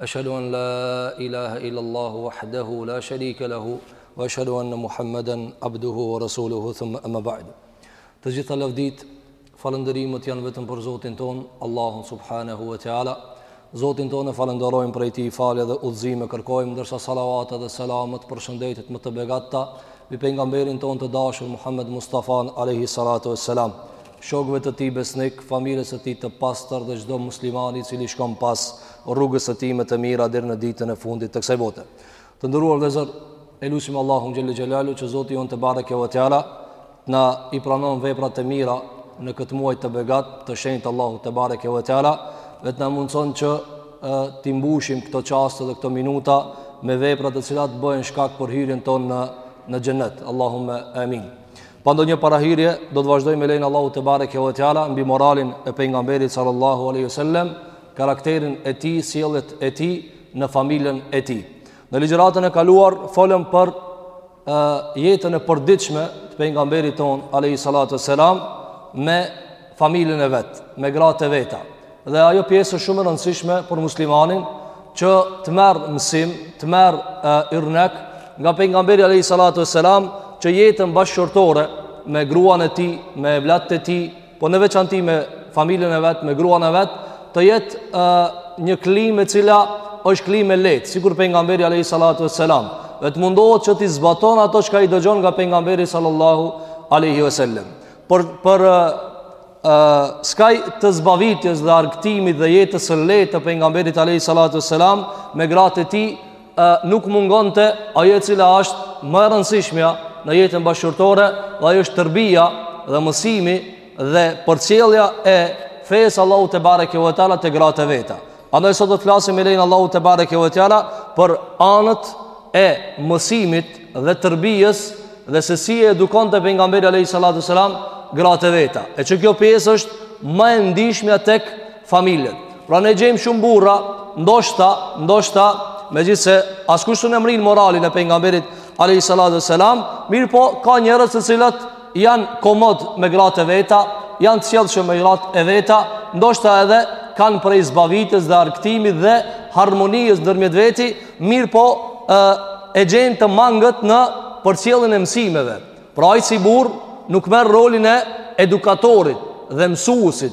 Eshhedu an la ilahe illa Allahu wahdahu la sharika lahu wa eshhedu anna Muhammeden abduhu wa rasuluhu thumma amma ba'du. Të gjitha lavdit, falënderimet janë vetëm për Zotin tonë, Allahun subhanahu wa taala. Zotin tonë e falënderojmë prej tij falje dhe udhëzime kërkojmë ndërsa salavatet dhe selamet përshëndetjet më të begatta mbi pejgamberin tonë të dashur Muhammed Mustafa alayhi salatu wassalam. Shokëve të tij besnik, familjes së tij të pastër dhe çdo muslimani i cili shkon pas rrugës së tij me të mira deri në ditën e fundit të kësaj bote. Të nderuar vëllezër, e lusim Allahun xhelle xhelalu që Zoti jonë tebareke ve teala të na i pranon veprat e mira në këtë muaj të begat, të shenjtë Allahu tebareke ve teala, dhe të na mundëson që t'i mbushim këto çaste dhe këto minuta me vepra të cilat bëhen shkak për hyrjen tonë në, në xhennet. Allahumme amin. Pa ndonjë parahyrje, do të vazhdoj me lejen e Allahu tebareke ve teala, mbi moralin e pejgamberit sallallahu aleyhi sallem, karakterin e tij, sjelljet e tij në familjen e tij. Në ligjëratën e kaluar folëm për ë jetën e përditshme të pejgamberit tonë alayhi salatu selam me familjen e vet, me gratë e veta. Dhe ajo është pjesë shumë e rëndësishme për muslimanin që të merr mësim, të merr irnek nga pejgamberi alayhi salatu selam që jetën bashkëshortore me gruan e tij, me evlatët e tij, po në veçanti me familjen e vet, me gruan e vet, të jetë uh, një klimë e cila është klimë e lehtë, sikur pejgamberi alayhi salatu vesselam, dhe të mundohet që t'i zbaton ato çka i dëgjon nga pejgamberi sallallahu alaihi wasallam. Por përskaj të zbavitjes dhe argëtimit dhe jetës së lehtë të pejgamberit alayhi salatu vesselam me gratë e tij e, nuk mungonte ajo e cila është më e rëndësishmja në jetën bashkëshortore dhe ajo është terbija dhe mësimi dhe përcjellja e fesë së Allahu tebareke ve teala te gratë e veta. Andaj sot do të flasim me lejen e Allahu tebareke ve teala për anët e mësimit dhe terbijes dhe se si i edukonte pejgamberi a.s. gratë e veta. E që kjo pjesë është më e ndjeshmja tek familjet. Pra ne gjejmë shumë burra, ndoshta, ndoshta, megjithëse askush se s'e mbërrin moralin e pejgamberit Alejhi Salatu ve Selam, mirëpo ka njerëz të cilët janë komod me gratë e veta, janë të sjellshëm me gratë e veta, ndoshta edhe kanë prej zbavitjes dhe argëtimit dhe harmonisë ndërmjet veti, mirëpo e, e gjenë të mangët në përcjelljen e mësimeve. Pra ai si burrë nuk merr rolin e edukatorit dhe mësuesit,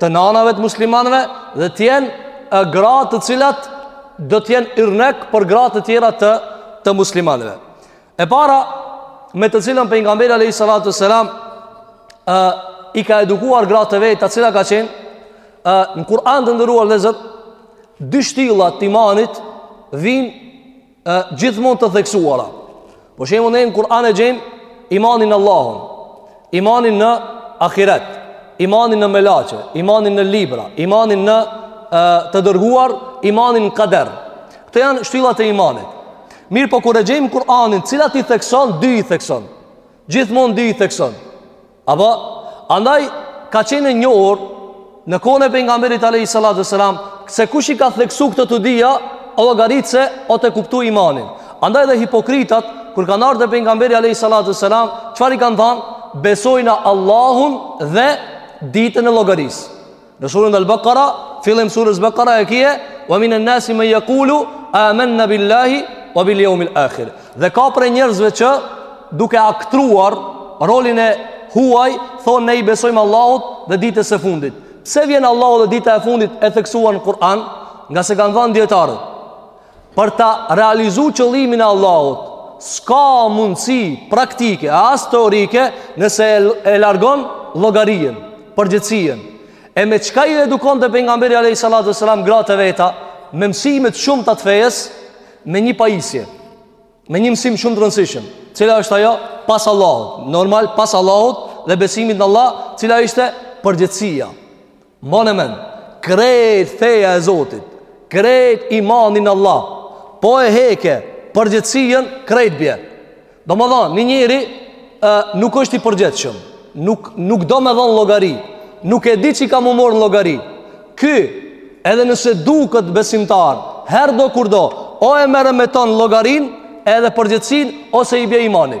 të nanave të muslimanëve dhe të jenë gra të cilat do të jenë irnek për gra të tjera të të muslimanëve. E para me të cilën pejgamberi alayhi salatu selam ë i ka edukuar gratë e veta, cila ka qenë ë në Kur'an të ndëruar lezet dy shtylla të imanit vijnë e, gjithmonë të theksuara Po shembull e në Kur'an e gjejmë Imanin në Allahun Imanin në Ahiret Imanin në Melaqe Imanin në Libra Imanin në e, të dërguar Imanin në Kader Këto janë shtyllat e imanit Mirëpo kur e gjejmë Kur'anin Cilat i thekson, dy i thekson Gjithmonë dy i thekson Apo, andaj, ka qenë e njohur, në kohën e pejgamberit alejhi salatu ue selam, se kush i ka theksu këto të dyja, o llogarit se o tu kuptu imanin. Andaj edhe hipokritat, kur kanë ardhë te pejgamberi alejhi salatu ue selam, çfarë i kanë thanë? Besojna Allahun dhe ditën e llogarisë. Në suret Al-Baqara, fillim suret Baqara e kje, wa min an-nasi man yaqulu amanna billahi wa bil yawmil akhir. Dhe ka prej njerëzve që duke aktruar rolin e huaj, thonë ne i besojmë Allahut dhe ditës së fundit. Pse vjen Allahu dhe dita e fundit e theksuar në Kur'an? Ngase kanë thanë dijetarët. Për ta realizu qëllimin e Allahut, s'ka mundësi praktike, as teorike, nëse e largon llogarinë, përgjegjësinë. E me çka i edukonte pejgamberi alejhi salatu ue selam gratë e veta, me mësimet shumë të të fejes, me një pajisje, me një mësim shumë të rëndësishëm, cila është ajo pas Allahut, normal pas Allahut dhe besimit në Allah, cila ishte përgjegjësia. Mbane mend, krejt feja e Zotit, krejt imani n'Allah, po e heke përgjegjësien krejt bje. Domethanë, një njeri e, nuk është i përgjegjshëm, nuk, nuk do me dhonë llogari, nuk e di qi ka m'u morë në llogari. Ky, edhe nëse duket besimtar, herdo kurdo, o e merr me ton llogarinë, edhe përgjegjësinë, ose i bje imani.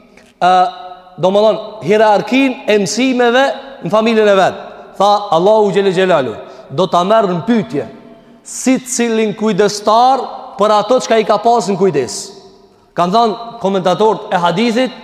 ë domethanë hierarkinë e mësimeve në familjen e vet. Tha Allahu xhel xhelaluhu, do ta merr në pyetje secilin kujdestar për ato çka i ka pas në kujdes. Kanë thanë komentatorët e hadithit,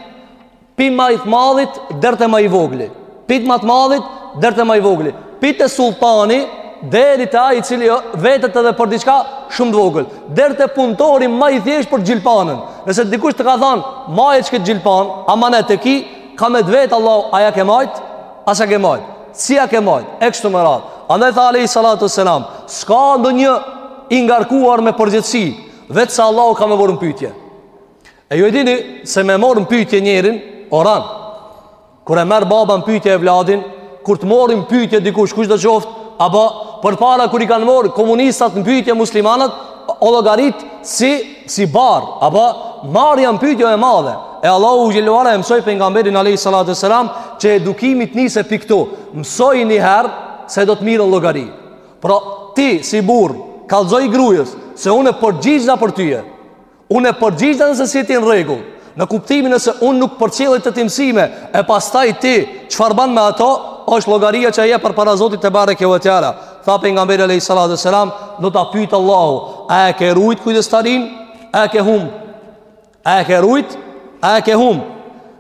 pi ma t'madhit deri te ma i vogli. Pit ma të madhit deri te ma i vogli. Pi te sulltani deri te ai i cili jo, vetet edhe për diçka shumë të vogël. Deri te puntori ma i thjeshtë për gjilpanën. Nëse dikush të ka thanë, "Maje çket gjilpanë, amanet e ki, ka me të vet Allahu, a ja ke mbajt? A s'ja ke mbajt? Si ja ke mbajt?" E kshtu me radhë. Andaj tha alejhi salatu selam, "S'ka ndonjë i ngarkuar me përgjegjësi, veç se Allahu ka me morë n'pyetje." E ju e dini se me morë n'pyetje njerin, oran. Kur e merr baba në pyetje e evladin, kur të morrin në pyetje dikush kush do të qoftë, apo përpara kur i kanë marrë komunistat në pyetje muslimanët, o llogarit si si bar, apo marrja në pyetje e madhe. E Allahu xhele ve ala e mësoi pejgamberin alayhi salatu selam që edukimi të nisë pi këtu. Mësoj një herë se do të mirren në llogari. Pra ti si burrë, kallzoji grujës se unë përgjigjna për tyje. Unë përgjigjna nëse s'i ti në rregull Në kuptimin nëse unë nuk përcjelli të ti mësime E pastaj ti Çfarë ban me ato është llogaria që e jep përpara zotit tebareke ve teala Tha pejgamberi alejhi salatu ve selam Do ta pytë Allahu A e ke rujt kujdestarin A e ke humb A e ke rujt A e ke humb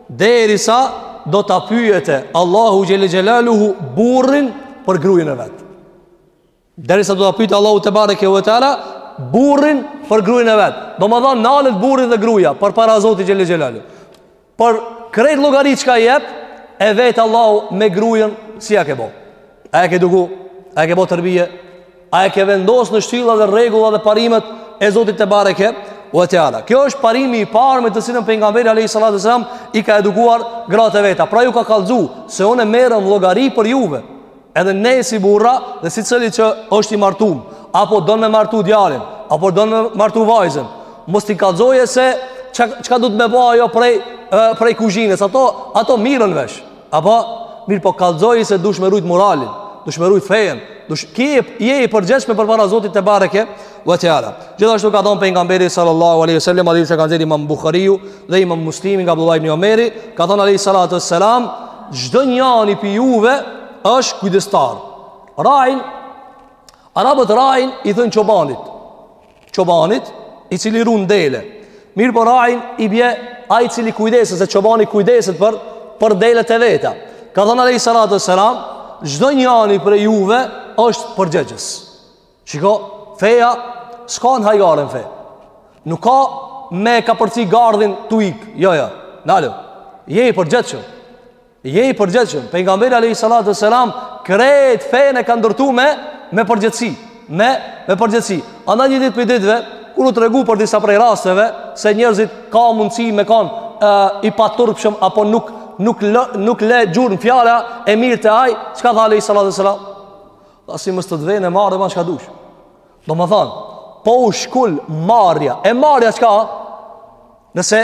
Derisa do ta pyete Allahu xhele xhelaluhu burrin për grujën e vet Derisa do ta pyet Allahu tebareke ve teala burrin për grujën e vet. Domethënë nalet burri dhe gruaja përpara Zotit xhel xhelalu. Por krejt llogari çka jep e vet Allahu me grujën si ja ke bë. A e ke eduku? A e ke bë terbije? A e ke vendos në shtylla dhe rregulla dhe parimet e Zotit tebareke ve teala. Kjo është parimi i parë me të cilën pejgamberi alayhi salatu selam i ka edukuar gratë e veta. Pra ju ka kallxu se unë merrem në llogari për juve. Edhe ne si burra dhe secili që është i martum Apo don me martu djalin Apo don me martu vajzën Mos t'i kallzoje se Çka du të me bë ajo prej, prej kuzhinës Ato, ato mirren vesh Apo mirëpo kallzoje se dush me rujt moralin Dush me rujt fejen Dush me kenë i përgjegjshëm përpara zotit tebareke wa taala. Gjithashtu ka thënë pejgamberi sallallahu alaihi wasallam hadith që ka dhënë Imam Buhariu dhe Imam Muslimi nga Abdullah ibn Omeri, ka thënë alaihi salatu wassalam, çdo njani pi juve është kujdestar. Rain Arabët rain i thënë çobanit. Çobanit i cili run dele. Mirëpo rain i bje ai i cili kujdeset se çobani kujdeset për për delet e veta. Ka thënë alaihi salatu wassalam, çdo njani prej juve është përgjegjës. Shiko, feja s'ka hajgare në fe. Nuk ka me kapërcy gardhin tu ik. Jo, jo, nalu, je i përgjegjshëm. Je i përgjegjshëm. Pejgamberi alejhi salatu ve selam, krejt fejën e ka ndërtu me, me përgjegjësi. Me, me përgjegjësi. Andaj një ditë prej ditëve, kur u tregu për disa prej rasteve, se njerëzit ka mundësi me kanë uh, i paturpshëm, apo nuk, nuk, lë, nuk lë gjurmë fjala e mirë te ai, çka tha alejhi salatu ve selam? Pasi mos të të vjen marre ba çka dush Domethanë Po u shkul marrja E marrja çka Nëse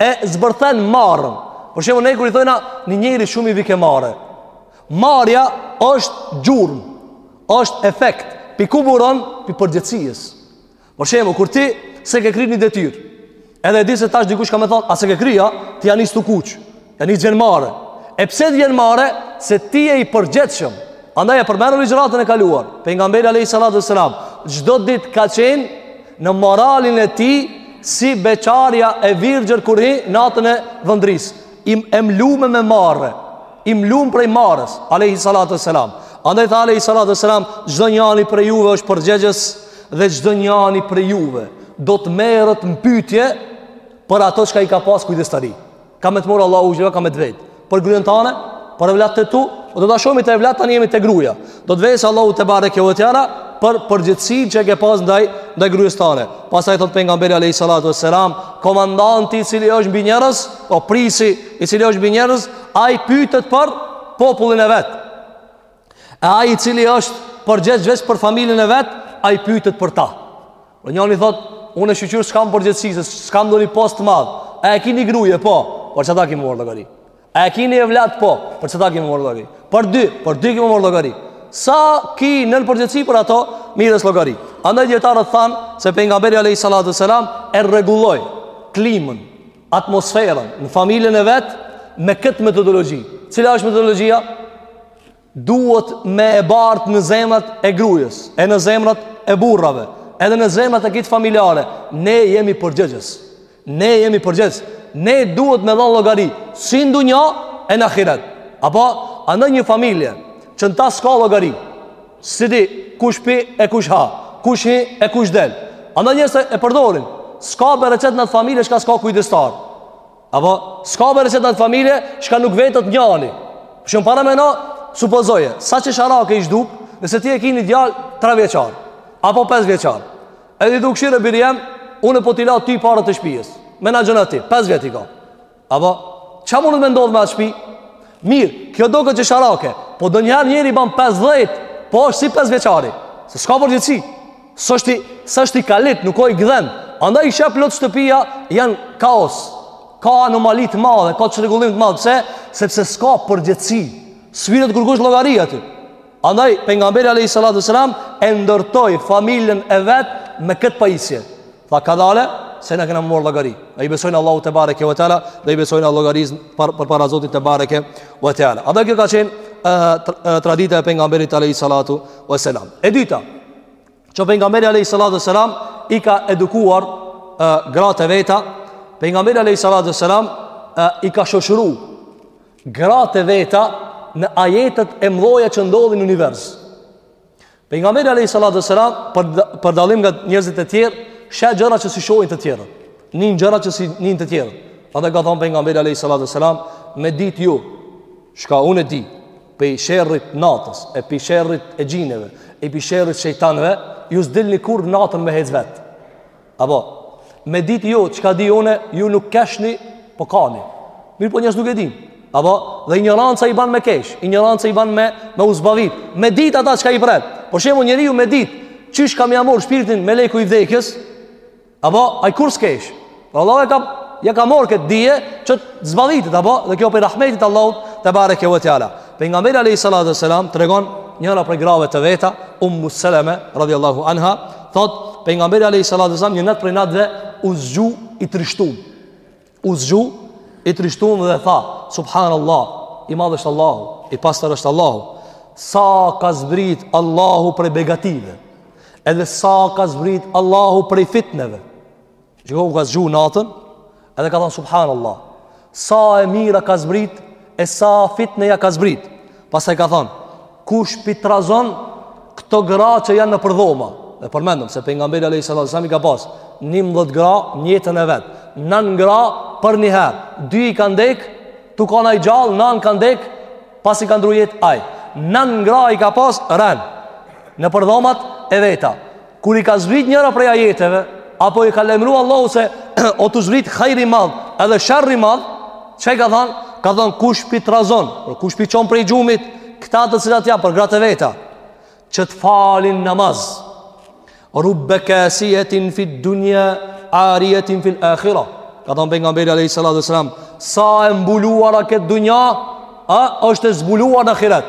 e zbërthen marren Për shembull ne kur i thojna Një njeri shumë i vike marre Marrja është gjurmë është efekt Pi ku buron? Pi përgjegjësisë Për shembull, kur ti s'e ke kry një detyrë, edhe e di se tash dikush ka me thonë, a s'e ke kry a, ti ja nis tu kuq, ja nis t'vjen marre. E pse të vjen marre, se ti je i përgjegjshëm. Andaj e përmendëm ligjëratën e kaluar, pejgamberi alejhi salatu ve selam, çdo ditë ka qenë në moralin e tij, si beqarja e virgjër kur hin natën e dhëndrisë. E mlume me marre, i mlum prej marres, alejhi salatu ve selam. Andaj tha alejhi salatu ve selam, çdo njani prej juve është përgjegjës, dhe çdo njani prej juve do të merret në pytje për ato çka i ka pas kujdestari. Ka me të morrë Allahu teala, ka me të vet. Për gruen tane, për evlatët e tu, do ta shohmi te evlatët, tani jemi te gruja. Do të vesë Allahu tebareke ve teala për përgjegjësinë që e ke pas ndaj, ndaj grues tane. Pastaj thotë pejgamberi alejhi salatu ve selam, komandanti i cili është mbi njerëz, o prisi i cili është mbi njerëz, ai pytet për popullin e vet. E ai i cili është përgjegjës veç për familjen e vet, ai pytet për ta. Por njani thotë, unë e shyqyr s'kam përgjegjësi, se s'kam ndonjë post të madh. A e ki një gruje, po, për qata ki m'u morrë llogari. A e ki një evlat, po, për qata ki m'u morrë llogari. Për dy, për dy ki m'u morrë llogari. Sa ki nën përgjegjësi, për ato mirresh llogari. Andaj dijetarët thanë, se pejgamberi alejhi salatu ve selam e rregulloi, klimën, atmosferën në familjen e vet me këtë metodologji. Cila është metodologjia? Duhet me e bartë në zemrat e grujes, e në zemrat e burrave, edhe në zemrat e krejt familjarëve. Ne jemi përgjegjës. Ne jemi përgjegjës. Ne duhet me dhënë llogari, si n'dunja e në ahiret. Apo, mendo një familje, që në ta s'ka llogari, S'e di, kush pi e kush ha, kush hin e kush del. Andaj njerëzit e përdorin. S'ka bereqet n'at familje çka s'ka kujdestar. Apo s'ka bereqet n'at familje çka nuk vetet njani. Për shembull paramendo, supozoje, sa qesharake ish duk, nëse ti e ki një djalë 3 vjeçar apo 5 vjeçar. Edhe i thu kshyre biri jem, unë po t'i la ty paret e shpijes. Menaxhona ti, 5 vjet i ka. Apo, çka mundet me ndodhë me atë shpi? Mirë, kjo doket qesharake, po donjëherë njeri ban 50, po është si 5 vjeçari, se s'ka përgjegjësi, s'është është i kalit, nuk o i gdhen, andaj i sheh plot shtëpia, janë kaos, ka anomali të madhe, ka çrregullim të madh, pse? Sepse s'ka përgjegjësi, s'thirret kërkush llogari aty. Andaj, pejgamberi alejhi salatu ve selam e ndërtoi familjen e vet me këtë pajisje. Tha kadale, se na kena m'u morrë llogari. Dhe i besojnë Allahut tebareke ve teala, dhe i besojnë llogarisë për, përpara Zotit tebareke ve teala. Edhe kjo ka qenë uh, tradita e pejgamberit alejhi salatu ve selam. E dyta, që pejgamberi alejhi salatu ve selam i ka edukuar uh, gratë e veta, pejgamberi alejhi salatu ve selam uh, i ka shoqëru gratë e veta në ajetet e mdhoja që ndodhin në univers. Pejgamberi alayhi salatu wasalam për dallim nga njerëzit e tjerë, sheh gjëra që si shohin të tjerët. Nin gjana që si nin të tjerët. Edhe ka thonë pejgamberi alayhi salatu wasalam, me dit ju çka unë di, pi sherrit natës, e pi sherrit e xhinëve, e pi sherrit shejtanëve, ju s'dilni kurrë natën me hec vet. Apo, me ditë ju, çka di une, ju nuk keshni, po kani. Mirëpo njerëzit nuk e din. Apo, dhe injoranca i ban me kesh, injoranca i ban me, me u zbavit. Me ditë ata çka i pret. Për shembull njeriu me ditë, qysh ka me ja marrë shpirtin meleku i vdekjes, apo, ai kurrë s'kesh. Po Allahu ka, ja ka morë këtë dije, që të zbavitet, apo, dhe kjo prej rahmetit Allahut tebareke ve teala. Pejgamberi alayhi salatu wasalam tregon njëra prej grave të veta, Ummu Salama radhiyallahu anha, thot pejgamberi alayhi salatu wasalam një natë prej natëve u zgju i trishtum. U zgju i trishtum dhe tha, subhanallah, i madh është Allahu, i pastër është Allahu. Sa ka zbrit Allahu prej begative, edhe sa ka zbrit Allahu prej fitneve. Shikoj u ka zgju natën, edhe ka thonë subhanallah. Sa e mira ka zbrit e sa fitneja ka zbrit. Pastaj ka thonë, kush p'i trazon këto gra që janë nëpër dhoma. Dhe përmendëm se pejgamberi alayhis salam i ka pas 19 gra në jetën e vet. Nën gra përnjëherë, dy i kanë dek, tu kon ai gjallë, nën kanë dek, pasi ka ndrru jetë ai. Nën gra i ka pas ren nëpër dhomat e veta. Kur i ka zbrit njëra prej ajeteve, apo i ka lajmëru Allahu se o tu zbrit hajri i madh edhe sherri i madh, çka i ka thonë? Ka thonë kush p'i trazon, pra kush p'i çon prej gjumit, këta të cilat janë për gratë veta, që të falin namaz. Rubbe kasijetin fit dunja, arijetin fil akhira. Ka thonë pejgamberi a.s. Sa e mbuluar n'këtë dunja është e zbuluar në ahiret.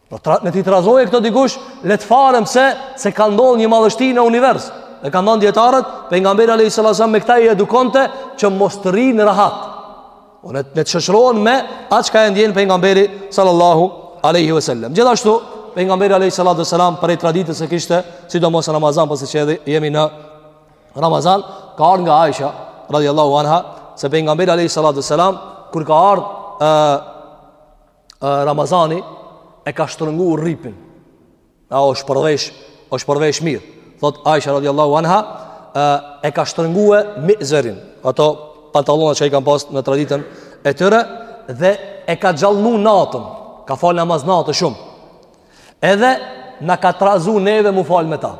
Po pra, le t'i trazojë këto dikush, le të falen sepse ka ndodh një madhështi në univers. E kanë thanë dijetarët, pejgamberi alayhis salam me këta i edukonte që mos të rrinë rahat. Po ne t'shoqërohen me atë çka e ndjen pejgamberi sallallahu alaihi wasallam. Gjithashtu pejgamberi alayhis salam prej traditës e kishte sidomos n'Ramazan, pasi që edhe jemi në Ramazan, ka ardh nga Aisha radhiyallahu anha se pejgamberi alayhis salam kur ka ardh Ramazani e ka shtrëngu rripin Apo osht përvesh osht përvesh mirë Thot Aisha radiallahu anha E ka shtrëngu mizerin Ato pantalona që i kanë pas në traditën e tyre Dhe e ka gjallu natën Ka falë namaz nate shumë Edhe na ka trazu neve m'u falë me ta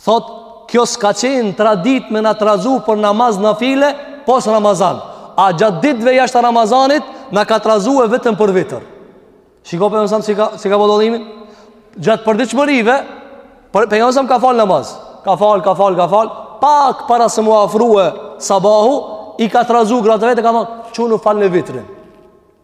Thot, kjo s'ka qenë tradit me na trazu për namaz nafile, pos Ramazan. A gjatë ditve jashtë Ramazanit, na ka trazue vetëm për vitër. Shiko Pejgamberi alejhi selam si ka, si ka bo dallimin? Gjatë përditshmërive, Pejgamberi alejhi selam ka falë namaz. Ka falë, ka falë, ka falë. Pak para se mu afruhe sabahu, i ka trazu gratë e veta, ka thonë, çunu falne vitrin.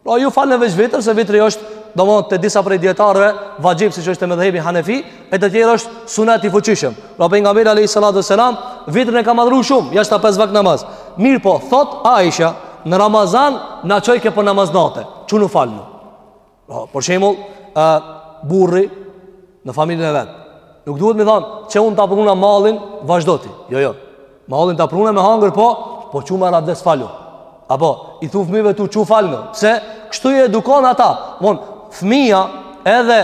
Pra ju falne veç vitër, se vitri është domethënë te disa prej dijetarëve vaxhib siç është te medhhebi hanefi e të tjerë është sunet i fuqishëm pra Pejgamberi alejhi salatu ve selam vitrin e ka madhru shumë jashta pesë vakt namaz mirëpo thot Aisha në Ramazan na çojke për namaz nate çunu falnu, për shembull uh, burri në familjen e vet nuk duhet me thanë që unë ta pruna mallin vazhdo ti jo jo Mallin ta pruna me hangër po, po çu marr abdes falu. Apo i thu fëmijëve tu çu falnu. Pse? Kështu i edukon ata. Domethonë fëmija edhe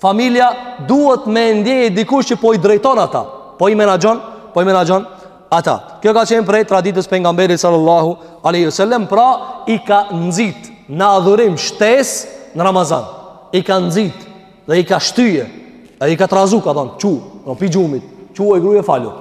familja duhet me e ndje dikush që po i drejton ata, po i menaxhon, po i menaxhon ata. Kjo ka qenë prej traditës pejgamberit sallallahu alaihi wasallam, pra i ka nxit në adhurim shtesë në Ramazan. I ka nxit Dhe i ka shtyje, e i ka trazu, ka thonë, çunu pi gjumit, çu oj gruje falu.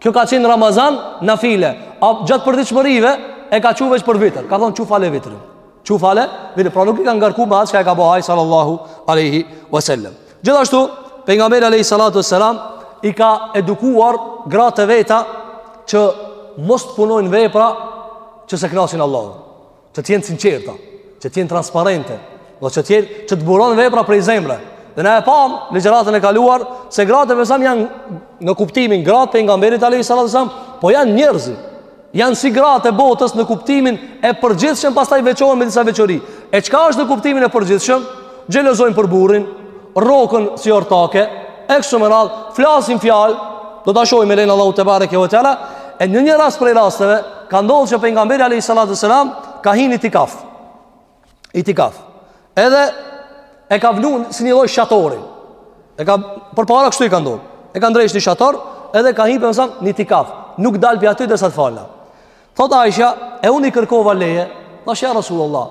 Kjo ka qenë Ramazan nafile, a gjatë përditshmërive, e ka çu veç për vitër, ka thonë, çu fale vitrin. Çu fale vitrin, pra nuk i ka ngarku me atë çka e ka bo ai, sallallahu aleyhi wasallam. Gjithashtu, Pejgamberi aleyhi salatu wasallam, i ka edukuar gratë e veta që mos të punojnë vepra që s'e knaqin Allahun. që të jenë sinqerta, që të jenë transparente, domethënë që të buron vepra prej zemre. Dhe na e pam në ligjëratën e kaluar se gratë e Pejgamberit alayhi selam janë në kuptimin gratë e pejgamberit alayhi salatu wasallam, po janë njerëz. Janë si gratë e botës në kuptimin e përgjithshëm, pastaj veçohen me disa veçori. E çka është në kuptimin e përgjithshëm? Xhelozojnë për burrin Rroken si ortake E kështu me radhë Flasin fjal Do ta shohim me lejen e Allahut tebareke ve teala E në një një rast prej rasteve Ka ndodhë që Pejgamberi alejhi salatu ve selam Ka hi n'itikaf Itikaf Edhe e ka vnu si një lloj shatori E ka Përpara kështu i ka ndodhë E ka ndreq një shator Edhe ka hi Pejgamberi alejhi selam n'itikaf Nuk dal pi aty derisa të falna Thot Aisha, e unë i kërkova leje, thashë ja Rasulullah,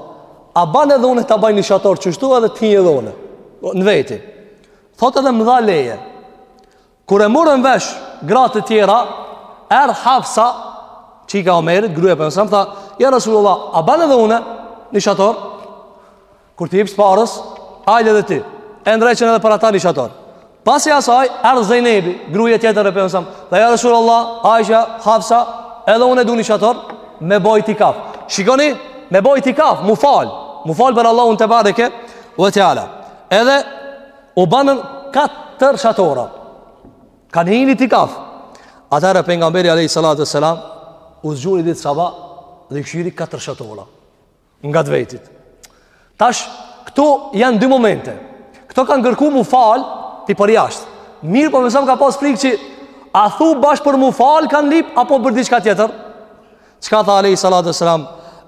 a ban edhe unë ta baj një shator qështu edhe t'hin edhe unë, në veti. Thot edhe më dha leje. Kur e morën vesh gratë të tjera, erdh Hafsa, çika e Omerit, gruja e Pejgamberit alejhi selam, tha, ja Rasulullah, a ban edhe unë një shator? Kur t'i jepsh parës, hajde dhe ti. E ndreqën edhe për ata një shator. Pas asaj, erdh Zejnebi, gruja tjetër e Pejgamberit. Tha ja Resulallah, Aisha, Hafsa, edhe unë e du një shator, me bo itikaf. Shikoni, me bo itikaf, m'u falë. M'u falë për Allahun tebareke ue teala. Edhe, u banën katër shatora. Kanë hi n'itikaf. Atëherë, Pejgamberi a.s. u zgju një ditë sabah, dhe i kshyri katër shatora. Ngat vetit. Tash, këtu janë dy momente. Këto kanë kërku m'u falë, ti për jashtë. Mirëpo alejhi selam ka pas frikë që a thu bash për m'u falë kanë lypë, apo për diçka tjetër? Çka tha alejhi salatu selam?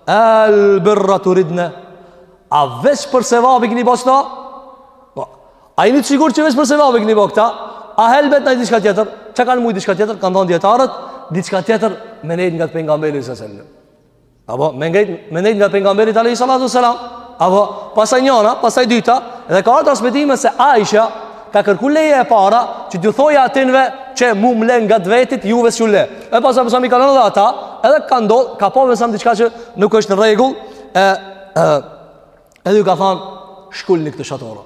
El birra turidne. A veç për sevab e keni ba qeta? Po, a jeni të sigurt që veç për sevab e keni ba qeta? A helbet një diçka tjetër? Çka ka mujt diçka tjetër? Kanë thonë dijetarët, diçka tjetër me nejtë ngat Pejgamberit alejhi selam. Apo me nejt ngat pejgamberit alayhi salatu wasalam. Apo pastaj njëra, pastaj dyta dhe ka transmetime se Aisha ka kërku leje e para që t'ju thojë atynve që mu m'le ngat vetit juve s'ju le. E pastaj alejhi selam i ka lanë dhe ata edhe ka ndodh, ka pa alejhi selam diçka që nuk është në rregull e, e, edhe ju ka thanë shkulni këto shatora.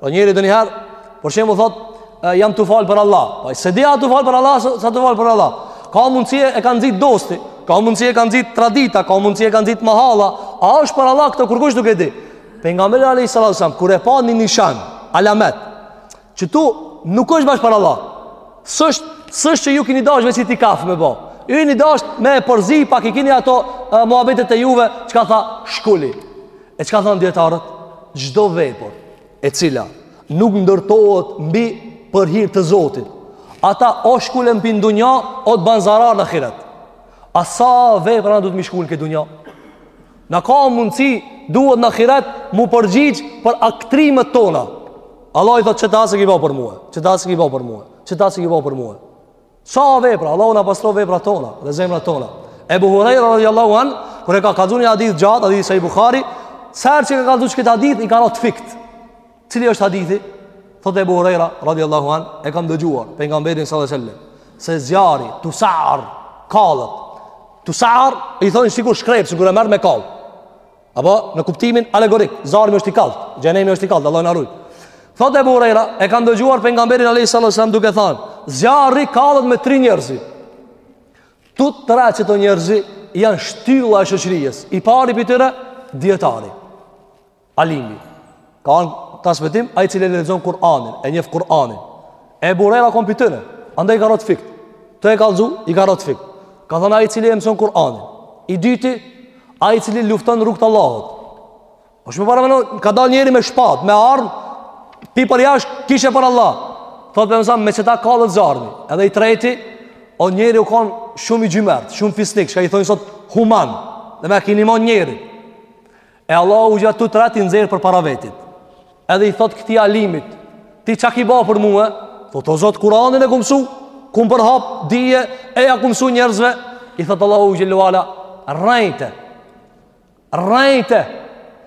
Po njeri ndonjëherë, për shembull thot, jam tu falë për Allah. Po s'e di a tu falë për Allah, sa tu falë për Allah. Ka mundësi e ka nxitë dosti, ka mundësi e ka nxitë tradita, ka mundësi e ka nxitë mahalla. A është për Allah këtë kërkush nuk e di? Pejgamberi alejhi salatu selam, kur e pa një nishan, alamet, që ktu nuk është bash për Allah. S'është, s'është që ju kini dashë veç itikaf me bo. Ju kini dashë me e përzi, pak i kini ato uh, muhabetet e juve, çka tha shkuli. E çka thon dijetarët? Çdo vepër e cila nuk ndërtohet mbi për hir të Zotit. Ata o shkulen pi n'dunja, o të ban zarar në ahiret. A sa vepra na duhet m'i shkul n'këtë dunja? Na ka mundësi duhet në ahiret m'u përgjigj për aktrimet tona. Allah i thot qeta s'e ki ba për mua, qeta s'e ki ba për mua, qeta s'e ki ba për mua. Sa vepra, Allahu na pastro veprat tona dhe zemrat tona. Ebu Hurajra radiallahu an, kur e ka kallzu një hadith gjatë, hadith sahih Buhari, sa herë që ka kallzu qët hadith, i ka ra t'fikt. Cili është hadithi? Thotë Ebu Hurajra radiallahu an, e kam dëgjuar, Pejgamberin alejhi salatu selam, se zjarri, tusaar, kallet, tusaar, i thonë sikur shkrep, sikur e merr me kallë. Apo në kuptimin alegorik, zjarmi është i kallt, xhehenemi është i kallt, Allahu na ruaj. Thotë Abu Huraira, e kam dëgjuar pejgamberin alayhis salam duke thënë, zjarri kallet me tri njerëz. Të tre qëta njerëz janë shtylla e shoqërisë. I pari pi tyre dijetari. Alimi. Ka në transmetim, ai i cili e lexon Kur'anin, e njef Kur'anin. Ebu Hurejra u kon pi tyne, andaj i ka ra t'fikt. Tu e kallzu, i ka ra t'fikt. Ka thanë ai i cili e mëson Kur'anin. I dyti, ai i cili lufton rrugë t'Allahut. Po shumë para me ka dal njeri me shpat, me armë, pi përjashtë, kishe për Allah. Thotë pejgamberi a.s., me qeta kallet zjarmi. Edhe i treti, ai njeri u konë shumë i xhymert, shumë fisnik, shka i thonë sot human, dhe me qi nimon njeri. E Allahu qata të tret i nxerr përpara vetit Edhe i thot këtij alimit Ti qa ki ba për mue Thot o zot kuranin e kumësu Kum për hap dhije E ja kumësu njerëzve I thot Allahu xhel-le ve ala Rrejte Rrejte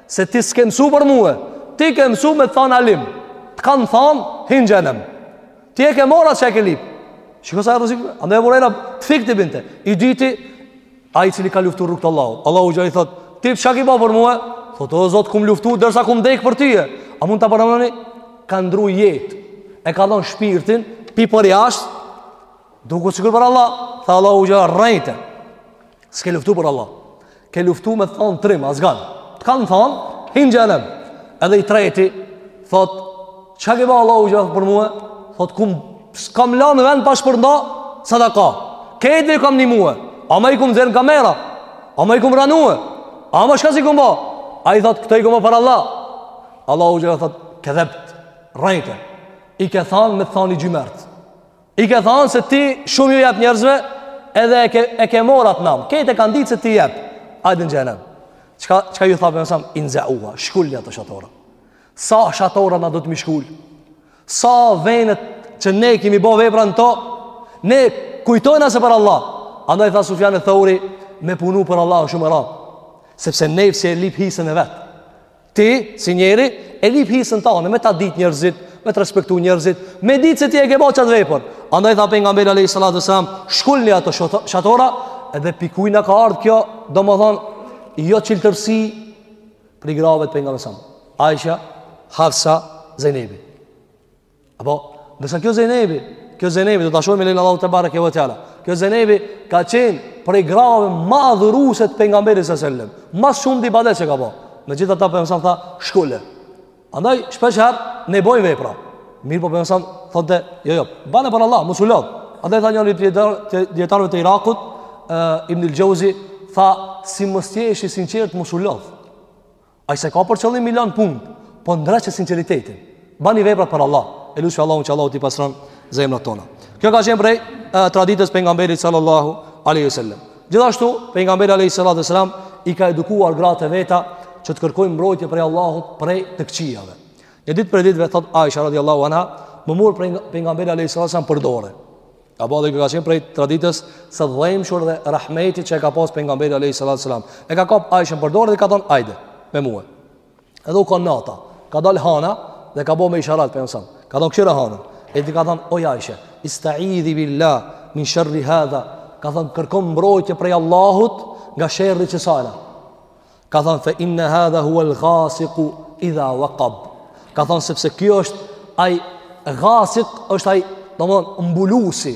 Se ti s'ke mësu për mue Ti ke mësu me të than alim Të kanë than hin n'xhehenem Ti e ke marr qa e ke lip Shiko sa e rrezik Andaj Ebu Hurejra të fikt i binte I dyti Ai i cili ka luftu rrugë t'Allahut, Allahu xhel-le ala i thot, ti çka ki ba për mua? Thot o Zot, kum luftu derisa kum dek për ty. A mund ta paramendoni? Ka ndru jetë. E ka dhon shpirtin pi përjashtë. Duket sikur për Allah, tha Allahu xhel-le ala rrejte. S'ke luftu për Allah. Ke luftu me t'thon trim, azgan. Të kanë thon, hin n'xhehenem. Edhe i treti thot Çka ke ba Allahu xhel-le për mua? Thot kum s'kam lanë vend pa shpërnda sadaka. Krejt i kam nimue. Ama i kum nxerr në kamera. Ama i kum ranue. Ama shka si kum ba? Ai thot krejt i kum ba për Allah. Allahu xhel-le thot kedhebt, rrejte. I ke dhanë me t'than i xhymert. I ke dhanë se ti shumë ju jep njerëzve edhe e ke, e ke marr at nam. Krejt e kanë ditë se ti jep. Hajde në xhehenem. Qka, qka ju tha pejgamberi a.s.? Inziuha, shkulni ato shatora. Sa shatora na duhet m'i shkul? Sa venet që ne kemi bo vepra në to, ne kujtojna se për Allah. Andaj tha Sufjan eth-Theuri, me punu për Allah shumë e rand. Sepse nefsi e lip hisën e vet. Ti si njeri e lip hisën tane me ta ditë njerëzit, me të respektu njerëzit, me ditë se ti e ke ba qat vepër. Andaj tha pejgamberi alayhi salatu selam, shkulni ato shatora edhe pi kujna ka ardh kjo, domethënë jo çiltërsi prej grave të pejgamberit a.s. Aisha Hafsa Zejnebi apo ndërsa kjo Zejnebi kjo Zejnebi do ta shohim me lejen e Allahut tebareke ve teala kjo Zejnebi ka qenë prej grave ma adhuruse të pejgamberit alejhi selam ma shumti ibadet që ka ba megjithata pejgamberi a.s. tha shkule Andaj shpeshherë ne bojmë vepra. Mirëpo pejgamberi a.s. thonte jo jo, bane për Allah, mos u lodh. Andaj tha njëri dijetar te dijetarëve të Irakut, uh, Ibnul Xheuzi, tha si mos t'jesh i sinqert mos u lodh. Ai s'e ka për qëllim m'i lan punt, po ndreqe sinqeritetin. Bani veprat për Allah. E lut Allahun që Allahu t'i pastron zemrat tona. Kjo ka qenë prej uh, traditës pejgamberit sallallahu alaihi wasallam. Gjithashtu, pejgamberi alayhi salatu wasalam i ka edukuar gratë e veta që të kërkojnë mbrojtje prej Allahut prej të këqijave. Një ditë prej ditëve thot Aisha radhiyallahu anha, më mor pejgamberi alayhi salatu wasalam për dore. Apo edhe kjo ka qenë prej traditës së dhembshur dhe rahmetit që e ka pas pejgamberi a.s. E ka kap Aishën për dore dhe i ka thonë ajde me muë. Edhe u kon nata. Ka dal hana dhe ka bo me isharat pejgamberi a.s. Ka thon kshire hanën. Edhe i ka thon o Aisha, ista'idhi billah min sharri hadha. Ka thon kërko mbrojtje prej Allahut nga sherri i qësaj. Ka thon fa inna hadha huwa al-ghasiq idha waqab. Ka thon sepse kjo është ai ghasiq është ai domthon mbulusi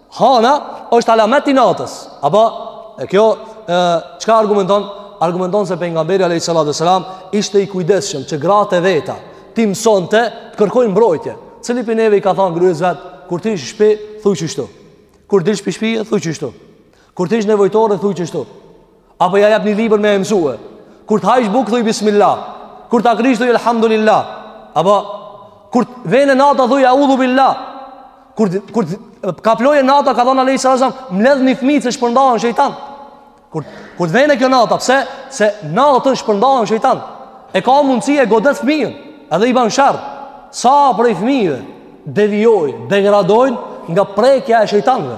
Hana është alamet i natës. Apo e kjo çka argumenton? Argumenton se pejgamberi alayhi salatu wasalam ishte i kujdesshëm që gratë e veta t'i mësonte të kërkojnë mbrojtje. Cili prej neve i ka thonë grues vet, kur t'hish n'shpi, thuj qishtu. Kur t'dilsh pi shpije, thuj qishtu. Kur t'hish n'nevojtore, thuj qishtu. Apo ja jep një libër me e mësue. Kur të hajsh bukë, thuj bismillah. Kur ta krysh, thuj elhamdulillah. Apo, kur të vene nata, thuj audhu billah. Kur të, kur të, kaploje nata, ka thon alayhi salatu wasalam, mledhni fmijë se shpërndahen shejtan. Kur, kur të vene kjo nata, pse? Se natën shpërndahen shejtan. E ka mundësi e godet fmijën, edhe i ban sherr. Sa prej fmijëve devijojnë, degradojnë nga prekja e shejtanëve.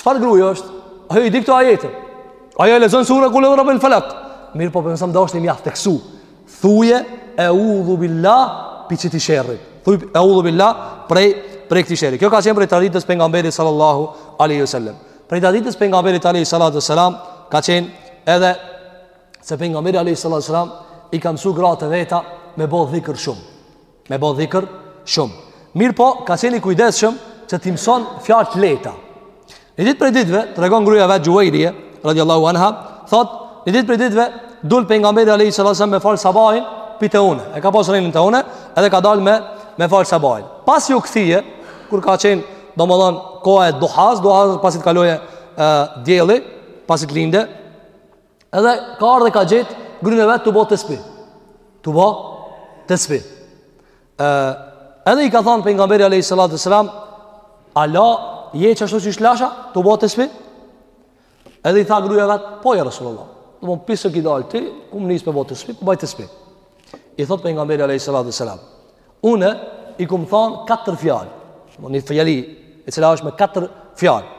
Çfarë gruaje është? Ajo i di këto ajete. Ajo e lexon suren Kul eudhu bi Rabbil Falaq. Mirëpo pejgamberi a.s. dashti me ja theksu. Thuj eudhu billah pi qitij sherri. Thuj eudhu billah prej prej këtij sherri. Kjo ka qenë prej traditës pejgamberit sallallahu alaihi wasallam. Prej traditës pejgamberit alaihi salatu wasalam ka qenë edhe se pejgamberi alaihi salatu wasalam i ka mësu gratë e veta me bo dhikr shumë. Me bo dhikër shumë. Mirëpo, ka qen i kujdesshëm që t'i mëson fjalë të lehta. Një ditë prej ditëve, tregon gruja e vet Xhuvejrije, radiallahu anha, thot, një ditë prej ditëve, dul pejgamberi Alehi Salatu Selam me falë sabahin, pi te une. E ka pas renin te une, edhe ka dalë me, me falë sabahin. Pasi u kthye, kur ka qenë, domethonë, koha e duhas, duhas pasi t'kaloje e, dielli, pasi t'linde, Edhe ka ardh e ka gjet grunë e vet tu bo tespih Tu bo tespih e, Edhe i ka thonë pejgamberi Alehi Salatu Selam Ala je qashtu qysh t'lasha tu bo tespih Edhe i tha gruja e vet Po ja Rasulullah Pi se ki dalë ti kum nis me bo tespih po baj tespih I thotë pejgamberi Alehi Salatu Selam Une i kum thonë katër fjallë Një fjali E cila është me katër fjallë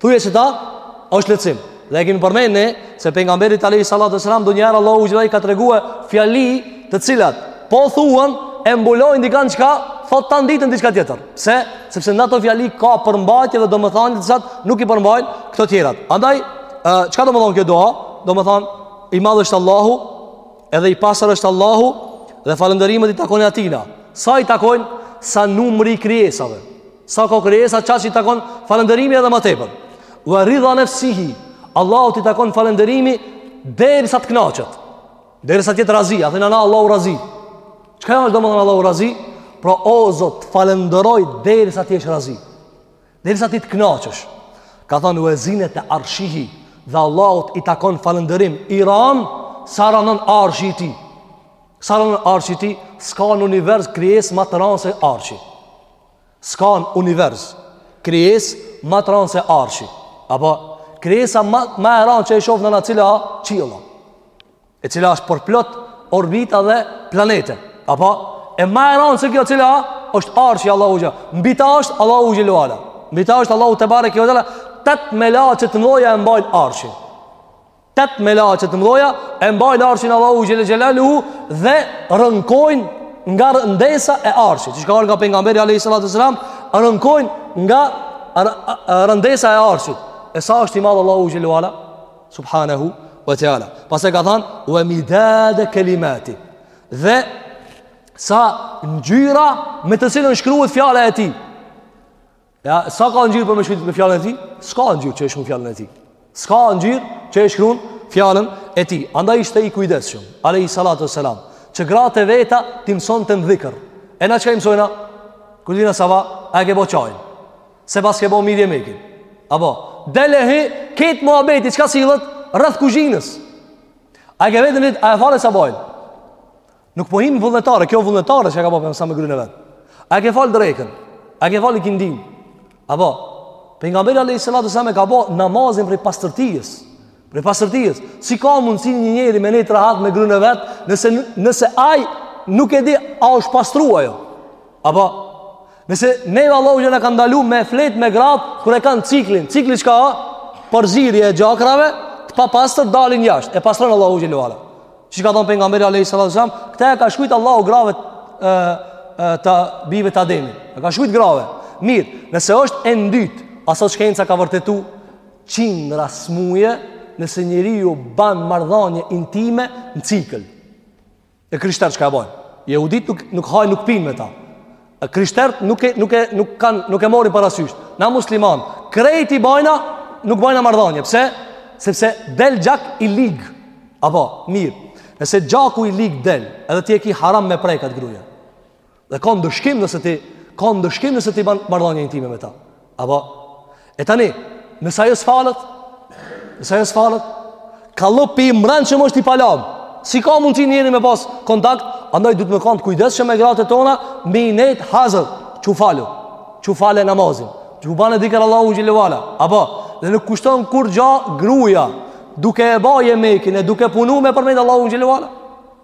Thuje se kjo është lehtësim Dhe e kemi përmen ne Se Pejgamberit alejhi salatu ve selam Ndonjëherë Allahu xhelle i ka tregue Fjali të cilat Po thuhen e mbulojnë dikan çka Thot tan ditën diçka tjetër Se, sepse në ato fjali ka përmbajtje Dhe domethanie të cilat nuk i përmbajnë Këto tjerat Andaj, çka domethanë kjo dua Domethanë I madh është Allahu Edhe i pastër është Allahu Dhe falënderimet i takojnë atina Sa i takojnë Sa numri i krijesave Sa ka krijesa qaq i takon falënderimi edhe ma tepër. Wa ridha nafsihi. Allahut i takon falënderimi derisa të kënaqet. Derisa të jetë razi, a thojna na Allahu razi. Çka është domethënë Allahu razi? Pra o Zot, të falënderoj derisa të jesh razi. Derisa ti të kënaqesh. Ka thënë wa zinate arshihi dhe Allahut i takon falënderim i ran sa ranon arshi i tij. Sa ranon arshi i tij, s'ka në univers krijesë ma të ranë se arshi. S'ka në univers Krijesë ma të ranë se arshi Apo Krijesa ma, ma e ranë që e shofim na cila qiella E cila është përplot orbita dhe planete Apo E ma e ranë se kjo cila është arshi Allahu xhe Mbi ta është Allahu xhelle ve ala Mbi ta është Allahu tebareke ve teala Tetë melaqe të mdhoja e mbajnë arshi Tetë melaqe të mdhoja E mbajnë arshin Allahu xhelle xhelaluhu Dhe rënkojnë nga rëndesa e arshit Siç ka ardh nga Pejgamberi alejhi salatu ve selam Rënkojnë nga rëndesa e arshit E sa është i madh Allahu xhelle ve ala Subhanehu ve teala Pastaj ka than Ve midade kelimati Dhe Sa ngjyra Me të cilën shkruhet fjala e tij A ka ngjyrë për me shkruajt fjalën e tij? S'ka ngjyrë që e shkruan fjalën e tij. S'ka ngjyrë që e shkruan fjalën e tij. Andaj ishte i kujdesshëm, alayhi salatu wassalam, që gratë e veta t'i mësonte në dhikr. E na çka i mësojna? Kur vjen sabah, a e ke bo çajin? S'e paske bo mirë jemekin. Apo, del e hy, ky muhabeti, çka sillet rreth kuzhinës. A e ke vet një ditë a e fale sabahin? Nuk po him vullnetare, kjo vullnetare çka po bën sa me gruen e vet. A ke falë drekën, a ke falë ikindinë. Apo, Pejgamberi alejhi salatu selam e ka bo namazin prej pastërtisë. Prej pastërtisë. Si ka mundësi një njeri me nejtë rahat me gruen e vet, nëse, nëse aj nuk e di a është pastru a jo. Apo, nëse neve Allahu xhelle na ka ndalu me fletë me gratë, kur e kanë ciklin, cikli çka, përzierje e gjakrave, të papastër dalin jashtë, e pastron Allahu xhelle Siç ka thënë pejgamberi alayhi salatu wasalam, këtë ia ka shkruajt Allahu grave ë të bijave të Ademit. E ka shkruajt grave. Mirë, nëse është e ndytë, a sot shkenca ka vërtetu qindra smuje nëse njeriu ban marrëdhanie intime në cikl. E krishterët çka bojn. Jehudit nuk, nuk hajn nuk pin me ta. Krishterët nuk e nuk e nuk kanë nuk e marrin parasysh. Na musliman, krejt i bajna, nuk bajna marrëdhënie. Pse? Sepse del gjak i lig. Apo, mirë. Nëse gjaku i lig del, edhe ti e ke haram me prek at grua. Dhe ka ndëshkim nëse ti ka ndëshkim nëse ti ban marrëdhënie intime me ta. Apo, e tani, nëse ajo s'falet, nëse ajo s'falet, kallëpi i mrenshëm është i palamë. Si ka mundësi njeri me pas kontakt, andaj duhet me kanë të kujdesshëm me gratë e tona, me i nejtë hazër, çu falu, çu fale namazin, çu bane dhikër Allahu xhele ve ala. Apo, dhe nuk kushton kurgja gruja, duke e ba jemekin e duke punu me përmend Allahun xhele ve ala.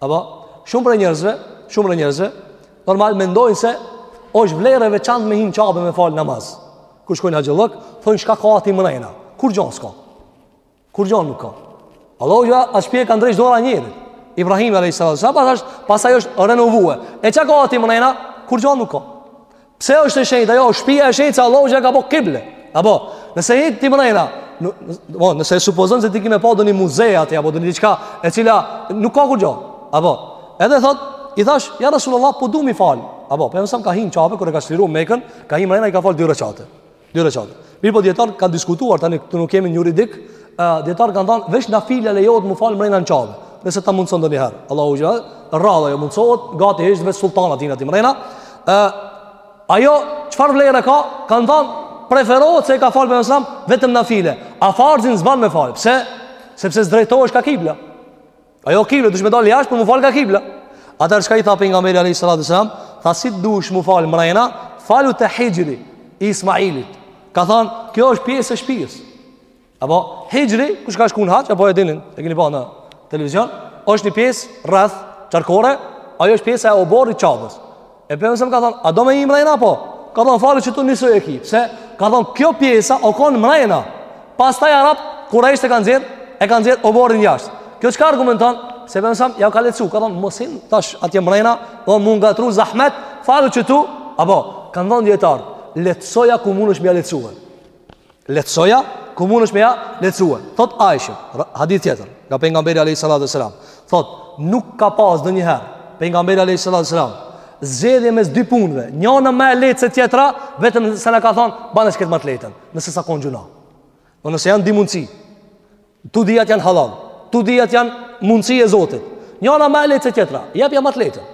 Apo, shumë prej njerëzve, shumë prej njerëzve, normal mendojnë se është vlerë e veçantë me hi n'Qabe me fal namaz. Kur shkojnë haxhëllok, thonë çka ka aty mrena. Kurgjo s'ka. Kurgjo nuk ka. Ajo ajo shpi e ka ndreq dora e njerit. Ibrahim alayhis salatu wasalam, pastaj është renovuar. E çka ka aty mrena? Kur gjon nuk ka. Pse është e shenjtë? Ajo është shtëpia e shenjtë se Allahu xh. e ka bo kible. Apo, nëse hin ti mrena, po nëse e supozon se ti ki me pa doni muze aty apo doni diçka e cila nuk ka kurgjo. Apo, edhe thot, i thash, ja Rasulullah, po du m'u fal. Apo, pejgamberi a.s. ka hi n'Qabe kur e ka çliru Mekën, ka hin mrena i ka fal dy rekate. Dy rekate. Mirpo dietar kanë diskutuar tani këtu nuk jemi n'juridik, dietar kanë thënë veç nafile lejohet m'u fal mrena në Qabe. Nëse ta mundson ndonjëherë. Allahu xha, rrallë ajo mundsohet, gati hiç veç sulltanat hin aty mrena. Ë ajo çfarë vlera ka? Kanë thënë preferohet se e ka fal pejgamberi a.s. vetëm nafile. A farzin s'ban me fal. Pse? Sepse s'drejtohesh ka kibla. Ajo kibla duhesh me dalë jashtë për mu fal ka kibla. Atëherë çka i tha pejgamberi alayhi salatu wasalam, tha si dush mu fal mrena, falu te hixhri i Ismailit. Ka thënë, kjo është pjesë e shtëpisë. Apo hixhri, kush ka shku n'haxh apo e dinin, e keni pa në televizion, është një pjesë rreth çarkore, ajo është pjesa e oborrit Qabës. E pejgamberi a.s. ka thonë, a do me hi mrejna apo? Ka thonë, falu qëtu njësoj e ki. Pse? Ka thonë, kjo pjesa o konë mrejna. Pastaj arabt, kurejshët e kanë nxjerrë, e kanë nxjerrë oborrin jashtë. Kjo çka argumenton, se pejgamberi a.s. ja ka lehtsu, ka thonë, mos hin, tash atje mrejna, do m'u ngatrru zahmet, falu qëtu, apo, kanë thonë dijetarë, lehtësoja ku munesh me ja lehtsue. Lehtësoja, ku munesh me ja lehtësue. Thot Aisha, hadith tjetër, nga pejgamberi a.s. Thot, nuk ka pas ndonjëherë, pejgamberi a.s. zgjedhje mes dy punve, njana ma e lehtë se tjetra, vetëm se na ka thonë, bane qët ma t'lehtën, nëse s'a konë gjynah. Po nëse janë dy mundësi, Të dyjat janë hallall. Të dyjat janë mundësi e Zotit. Njana ma e lehtë se tjetra. Jepja ma t'lehtën.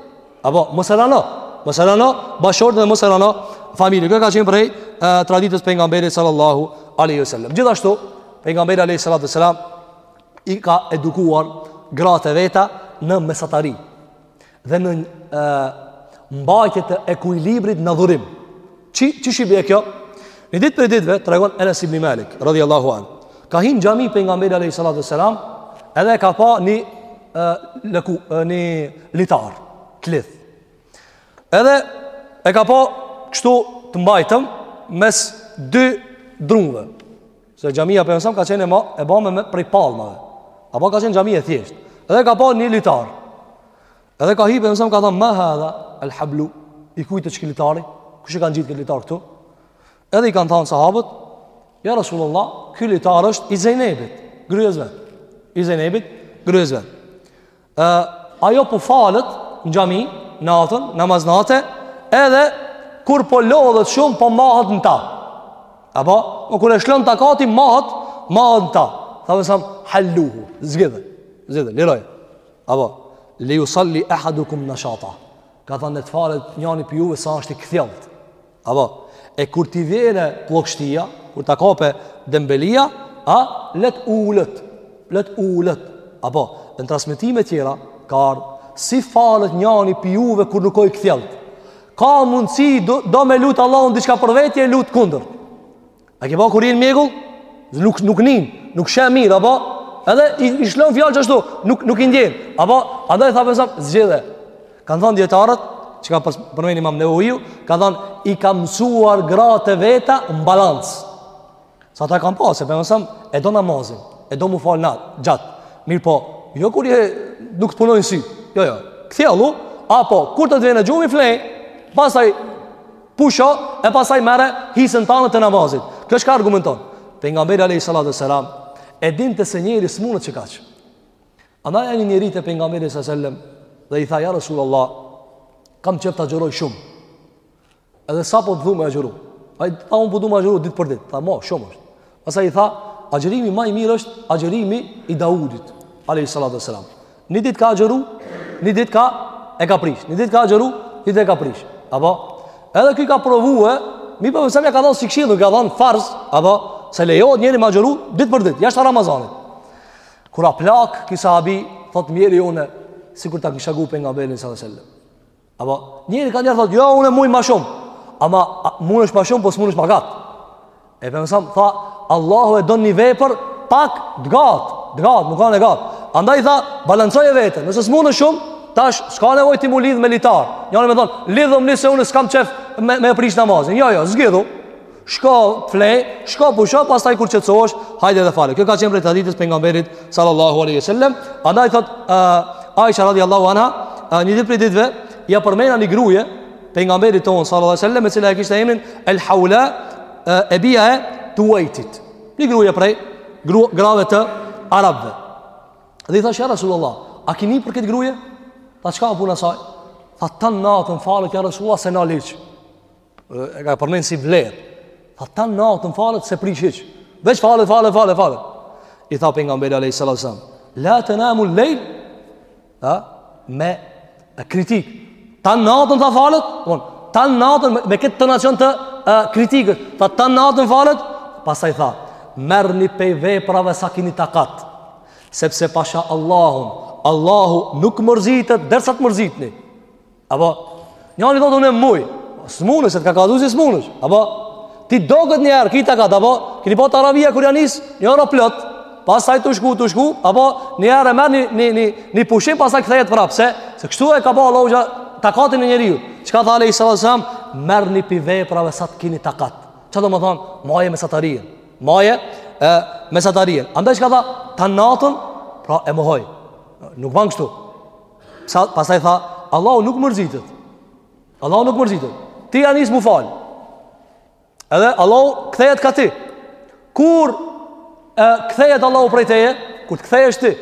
Apo mos e rano. Mos e rano bashkëshortën dhe mos e rano familjen. Kjo ka qenë prej traditës pejgamberit sallallahu alaihi wasallam. Gjithashtu pejgamberi alaihi salatu wasalam i ka edukuar gratë e veta në mesatari. dhe në e, mbajtje të ekuilibrit në adhurim. Qy qysh i bie kjo? Një ditë prej ditëve tregon Enes ibn Malik radhiyallahu anhu. Ka hi në xhami pejgamberi alayhi salatu wasalam, edhe ka pa një e, lëku e, një litar, klith. Edhe e ka pa kështu të mbajtëm mes dy drunëve. Se xhamia pejgamberit a.s. ka qenë e, ma, e bame, me prej palmave. Apo ka qenë xhamia e thjeshtë. Edhe ka pa një litar. Edhe ka hi pejgamberi a.s. ka thanë, ma hadha el hablu, i kujt është ky litari, kush e ka ngjit këtë litar këtu. Edhe i kanë thanë sahabët, ja Rasulullah, ky litar është i Zejnebit, grues tënde. I Zejnebit, grues tënde. Ë ajo po falet në xhami natën, namaz natë, edhe kur po lodhet shumë po mahet në këta. Apo, po kur e lshon takati mahet, mahet në këta. Tha pejgamberi a.s. hulluhu, zgidhe. Zgidhe, liroj. Apo, li yusalli ahadukum nashatahu. Ka thënë le të falet njani prej juve sa është i kthjellët. Apo, e kur t'i vjen plogështia, kur ta kapë dembelia, a, le t'ulet, le t'ulet. Apo, dhe në transmetime tjera, ka ardhë, se falet njani prej juve kur nuk o i kthjellët. Ka mundësi, do, do me lut Allahun diçka për vete, e lut kundër. A ke pa kur je n'mjegull? Nuk nuk nin, nuk sheh mirë apo? Edhe i, i lshon fjalë ashtu, nuk nuk i ndjen. Apo andaj tha pejgamberi a.s. zgidhe. Kanë thanë dietarët, që ka përmend Imam Neveviu, kanë thanë i ka mësuar gratë e veta në balanc. Se ata kanë pasë, pejgamberi a.s., e do namazin, e do m'u fal natën gjatë. Mirëpo, jo kur je, nuk të punojnë sytë, jo, jo, kthjellu, apo, kur të të vjen gjumi, flej, pastaj, Pusho e pastaj merre hisen tande të namazit. Kjo çka argumenton? Pejgamberi alayhi salatu wasalam e dinte se njeri s'mundet që kaq. Andaj erdh një njeri te pejgamberi alayhi sellem, dhe i tha, ja Rasul Allah, kam qef të agjëroj shumë. Edhe sa po don me agjëru? Ai tha unë po du me agjëru ditë për ditë. Tha, mo, shumë është. Pastaj i tha, agjërimi më i mirë është agjërimi i Daudit, alayhi salatu wasalam. Një ditë ka agjëru, një ditë ka e ka prish. Një ditë ka agjëru, një ditë e ka prish. Apo edhe ky ka provu, mirëpo se ja ka dhënë si këshillë, nuk ka dhënë farz, apo se lejohet njeri me agjëru ditë për ditë, jashtë Ramazanit. Kur u plak ky sahabi, thotë mjeri unë sikur ta kisha ngu pejgamberin sallallahu alajhi wasallam. Apo njeri nganjëherë thotë, jo, unë e muj ma shumë. Ama mundesh ma shumë, po s'mundesh ma gatë. E pejgamberi a.s., tha, Allahu e don një vepër, pak, t'gatë, t'gatë, m'u kanë e gatë. Andaj tha, balancoje veten, nëse s'mundesh shumë, tash, s'ka nevojë ti m'u lidh me litar. Njani me thanë, lidhëmni se unë s'kam qef me, me prish namazin. Jo, jo, zgidhu. Shko fle, shko pusho, pastaj kur qetësohesh, hajde dhe fale. Kjo ka qenë prej traditës pejgamberit sallallahu alaihi wasallam. Andaj thot uh, Aisha radhiyallahu anha, uh, një ditë prej ditëve ja përmena një gruaje pejgamberit ton sallallahu alaihi wasallam, e cila e kishte emrin El Haula, uh, e bija e Tuwaitit. Një gruaje prej gru, grave të arabëve. Dhe i thashë ja Rasulullah, a kini për këtë gruaje? Tha çka puna saj? Tha tan natën falet ja Rasulullah s'e nal hiç. e ka përmend si vlerë. Tha tan natën falet s'e prish hiç. Veç falet, falet, falet, falet. I tha pejgamberi alaihi salatu wasalam, "La tanamu al-layl." Ha? Me kritikë. Tan natën tha falet. Tan natën me, me këtë tonacion të a, kritikës. Tha tan natën falet, pastaj tha, "Merrni pe veprave sa kini takat." Sepse pasha Allahun, Allahu nuk mërzitet derisa të mërzitni. Apo, njani thotë unë muj, s'munesh, se të ka kallzu s'munesh. Apo, ti do këtë njëherë, ki takat, apo, kini pa teravija kur ja nis, njanë o plot, pastaj tu shku, tu shku, apo, një herë e merr një, një, një, një pushim, pastaj kthehet prapë, se, se kështu e ka ba Allahu xha, takatin e njeriut. Çka tha alaihi salatu wasalam, merrni pi veprave sa të kini takat. Çka domethonë, maje mesataren, maje e, mesataren. Andaj çka tha, tan natën, pra e mohoi, nuk ban kështu, Sa pastaj tha, Allahu nuk mërzitet. Allahu nuk mërzitet. Ti ja nis mu fal. Edhe Allahu kthehet ka ti. Kur kthehet Allahu prej teje, kur të kthehesh ti.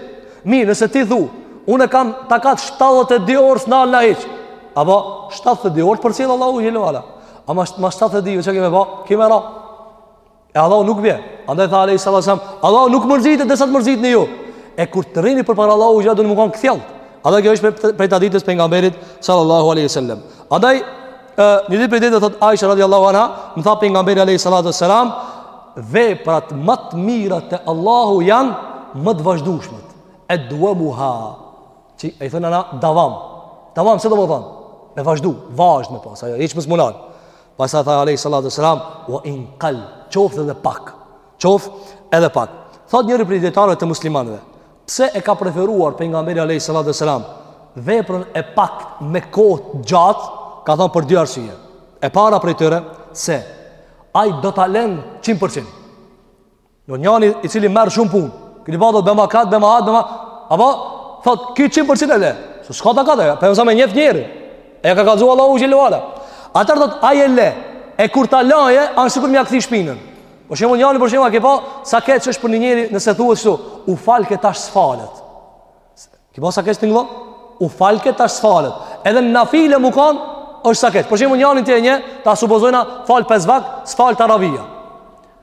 Mi, nëse ti thu, unë e kam takat 72 orë s'nalna hiç. Apo 72 orë përcjell Allahu xhele ala. Ama ma 72 veç kemi ba, kime ra. E Allahu nuk bje. Andaj tha alaihi salatu wasalam, Allahu nuk mërzitet derisa të mërzitni ju. E kur të rrini përpara Allahut do të me kon kthjellt. Andaj kjo është prej traditës pejgamberit sallallahu alaihi wasallam. Andaj një ditë prej ditëve thot Aisha radhiyallahu anha, më tha pejgamberi alaihi salatu wasalam, veprat më të mira te Allahu janë më të vazhdueshmet. Edwamuha. Si e thojnë ana davam. Davam se domethonë. Me vazhdu, vazhd me pas, ajo hiç mos me u nal. Pastaj tha alaihi salatu wasalam, "Wa in qal", qoftë edhe pak. Qoftë edhe pak. Thot njëri prej dietarëve të muslimanëve, pse e ka preferuar pejgamberi alaihi salatu wasalam veprën e pakt me kohë të gjatë, ka than për dy arsye. E para prej tyre se ai do ta lën 100%. Po njani i cili merr shumë punë. Kini pa do të bëmë kat, bëmë at, bëmë... Apo, thot, ki 100% e le. Se s'ka takat, për me sa me njeft njeri. E ja ka kallzu Allahu xhele ala. Atër thot, ai e le. E kur ta laje, an sikur m'ja kthy shpinën. Për shembull njani, për shembull, a ke pa, sa keq është për një njeri, nëse thuhet kështu u falke tash s'falet. Ti mos sa keq tingëllon? U falke tash s'falet. Edhe në nafile mu kanë, është sa keq. Për shembull njërin ti e njeh, ta supozojna fal pesë vakt, s'fal taravia.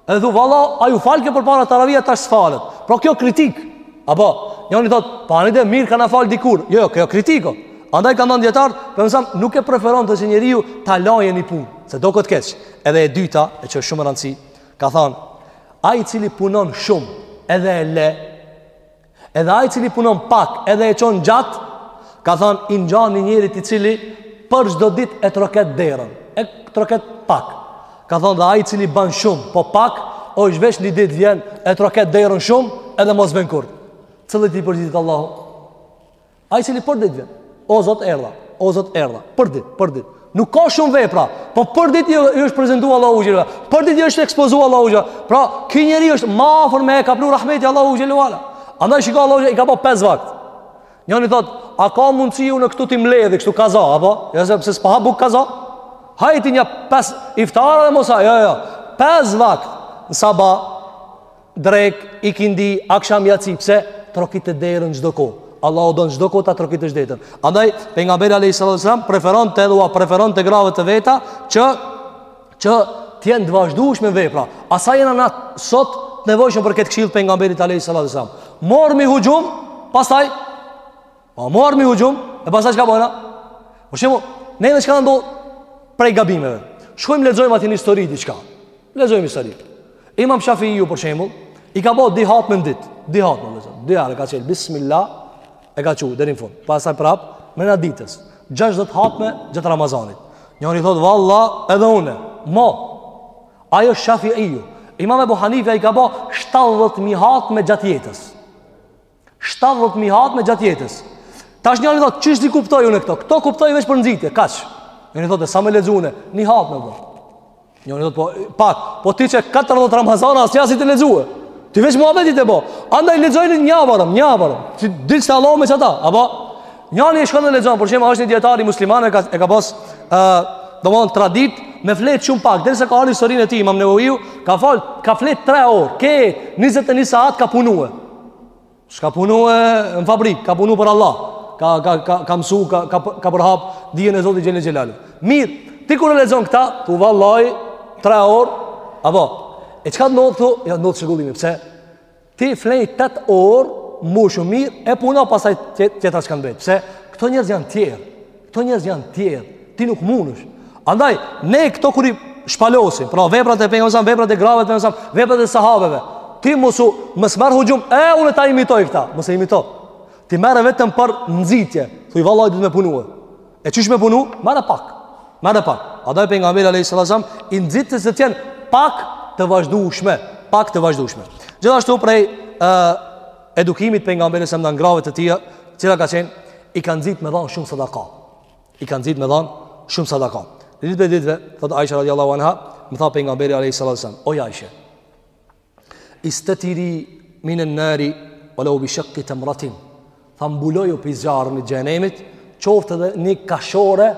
Edhe thu valla, ai u falke përpara taravia tash s'falet. Pra kjo kritikë. Apo, njëri thot, pa ani dhe mirë kanë fal dikur. Jo, jo, kjo kritiko. Andaj ka thënë një dietar, për shembull, nuk e preferon të si njeriu ta lajë në punë, se duket keq. Edhe e dyta, e që është shumë e rëndësishme, ka thënë, ai cili punon shumë, edhe e le, Edhe ai i cili punon pak, edhe e çon gjat, ka thënë i ngjan një njerit i cili për çdo ditë e troket derën, e troket pak. Ka thënë dhe ai i cili bën shumë, po pak, o është veç një ditë vjen e troket derën shumë, edhe mos vjen kurrë. Cilit i përgjigjet Allahu? Ai cili për ditë vjen. O Zot erdha, o Zot erdha, për ditë, për ditë. Nuk ka shumë vepra, po për ditë i është prezantuar Allahu xhelal. Për ditë i është ekspozuar Allahu xhelal. Pra, ky njeri është më afër me e kaplu rahmeti Allahu xhelal. Andaj shiko Allahu i ka bë pesë vakt. Njëri thot, a ka mundësi unë këtu t'i mbledh kështu kaza apo? Jo se pse s'po ha bukë kaza? Ha ti një pas iftarit dhe mos ha, jo jo. Pesë vakt në sabah, Drekë, ikindi, aksham jaci, pse? Trokite derën çdo kohë. Allahu don çdo kohë ta trokitësh derën. Andaj pejgamberi alayhis salam preferonte edhe u preferonte grave të veta që të jenë të vazhdueshme në vepra. A sa jena na sot të nevojshëm për këtë këshillë pejgamberit alayhis salam. Marrim me huxhum, pastaj Po e marrim me huxhum, e pastaj çka bojna? Për shembull, neve çka na ndodh prej gabimeve. Shkojmë lexojmë atje një histori diçka. Lexojmë histori. Imam Shafiiu, për shembull, i ka bo dy hatme në ditë. Dy hatme lexim. Dy hatme, e ka çelë, bismillah, e ka çu deri në fund. Pastaj prapë, mbrena ditës. Gjashtëdhjetë hatme gjatë Ramazanit. Njëri thotë, valla, edhe unë. Mo, ai o Shafiiu. Imam Ebu Hanife i ka bo 70.000 hatme gjatë jetës. 70 mijë hatme gjatë jetës. Tash njëri thotë, qysh t'i kuptoj unë këto? Këto kuptoji veç për nxitje, kaq. Njëri thotë, sa me lexu unë, një hatme bën. Njëri thotë, po pak, po ti qe 14 Ramazana as Jasin s'e ke lexu. Ti veç muhabetin e bën. Andaj lexoje një, aferim, një, aferim. Ti thu se Allahu me çata, apo njëri shkon e lexon, për shembull është një dietar musliman e ka e ka pasë domthon traditë me fjet shumë pak, derisa ka ardhur në historinë e tij Imam Neveviu, ka fal, ka fjet 3 orë, ke 21 saat ka punuar. S'ka punu në fabrikë, ka punu për Allah. Ka, ka, ka, ka mësu, ka, ka, ka përhap, dijen e Zotit xhele xhelaluhu. Mirë, ti kur e lexon këta, thu vallahi, tre orë, apo, e çka ndodh këtu, ja ndodh zhgënjimi, pse? Ti flej tetë orë, more shumë mirë, e puno pastaj tjetra çka mbetë. Pse? Këto njerëz janë tjerë, Këto njerëz janë tjetër, ti nuk mundesh. Andaj ne këto kur i shpalosim, pra veprat e pejgamberit, veprat e grave të pejgamberit, veprat e sahabeve, ti mos u mos marr hujum, e unë ta imitoj këta, mos e imito. Ti merre vetëm për nxitje, thuaj vallahi do të me punue. E qysh me punu? Merre pak. Merre pak. Andaj pejgamberi alayhis salam i nxitke se të jenë pak të vazhdueshme, pak të vazhdueshme. Gjithashtu prej ë Edukimit pejgamberit s ndaj grave të tija, cila ka qenë i ka nxit me dhan shumë sadaka. I ka nxit me dhan shumë sadaka. Një ditë prej ditëve, thot Aisha radiallahu anha, më tha pejgamberi alayhi salatu wasallam, o Aisha, istatiri min an-nari walau bi shiqqi tamratin. Tha mbuloju pi zjarmit xhehenemit, qoftë edhe një kashore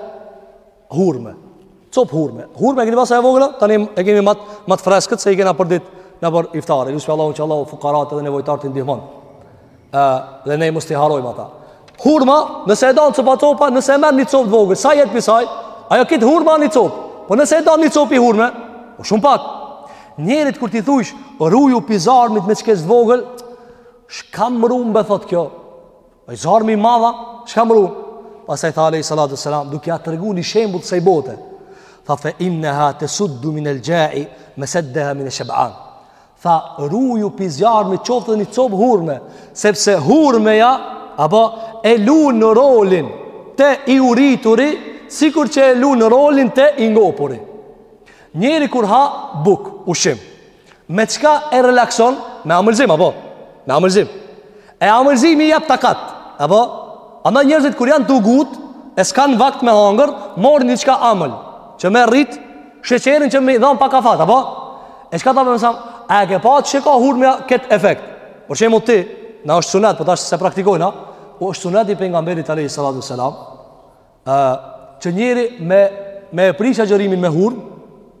Hurme. Cop hurme. Hurme e keni pa sa e vogla, tani e kemi ma të freskët se i kena për ditë nëpër iftare. Lusim Allahun që Allahu fukarat dhe nevojtarët t'i ndihmon. Ë dhe ne mos t'i harrojmë ata. Hurma, nëse e dan copa copa, nëse e merr një copë t'vogël, sa jet pi saj? Ajo krejt hurma një copë. Po nëse e dan një copë pi hurme, po shumë pak. Njerit kur t'i thujsh, ruju pi zjarmit me qekaq t'vogël, çka m'run be thot kjo. O zjarmi i madh, çka m'run? Pastaj tha alayhi salatu wasallam, duke ia treguar një shembull kësaj bote. Tha fa innaha tasuddu min al-ja'i masaddaha min ash-shab'an. Tha ruju pi zjarmit qoftë edhe një cop hurme, sepse hurmeja apo e lun rolin te i urituri, sikur që e lun rolin te i ngopuri. Njeri kur ha buk, ushqim, Me çka e relakson? Me amëlsim, apo? Me amëlsim. E amëlsimi jep takat, apo? Andaj njerëzit kur janë të untë, e s'kan vakt me hangër, marrin diçka t'amël, që me rrit, sheqerin që me i dhanë pak takat, apo? E çka tha pejgamberi s.a.m., a e ke pa se ka hurmja këtë efekt? Për shembull ti, na është sunet, po tash s'e praktikojna, po është sunet i pejgamberit alejhi salatu selam, ë që njëri me me e prish agjërimin me hurm,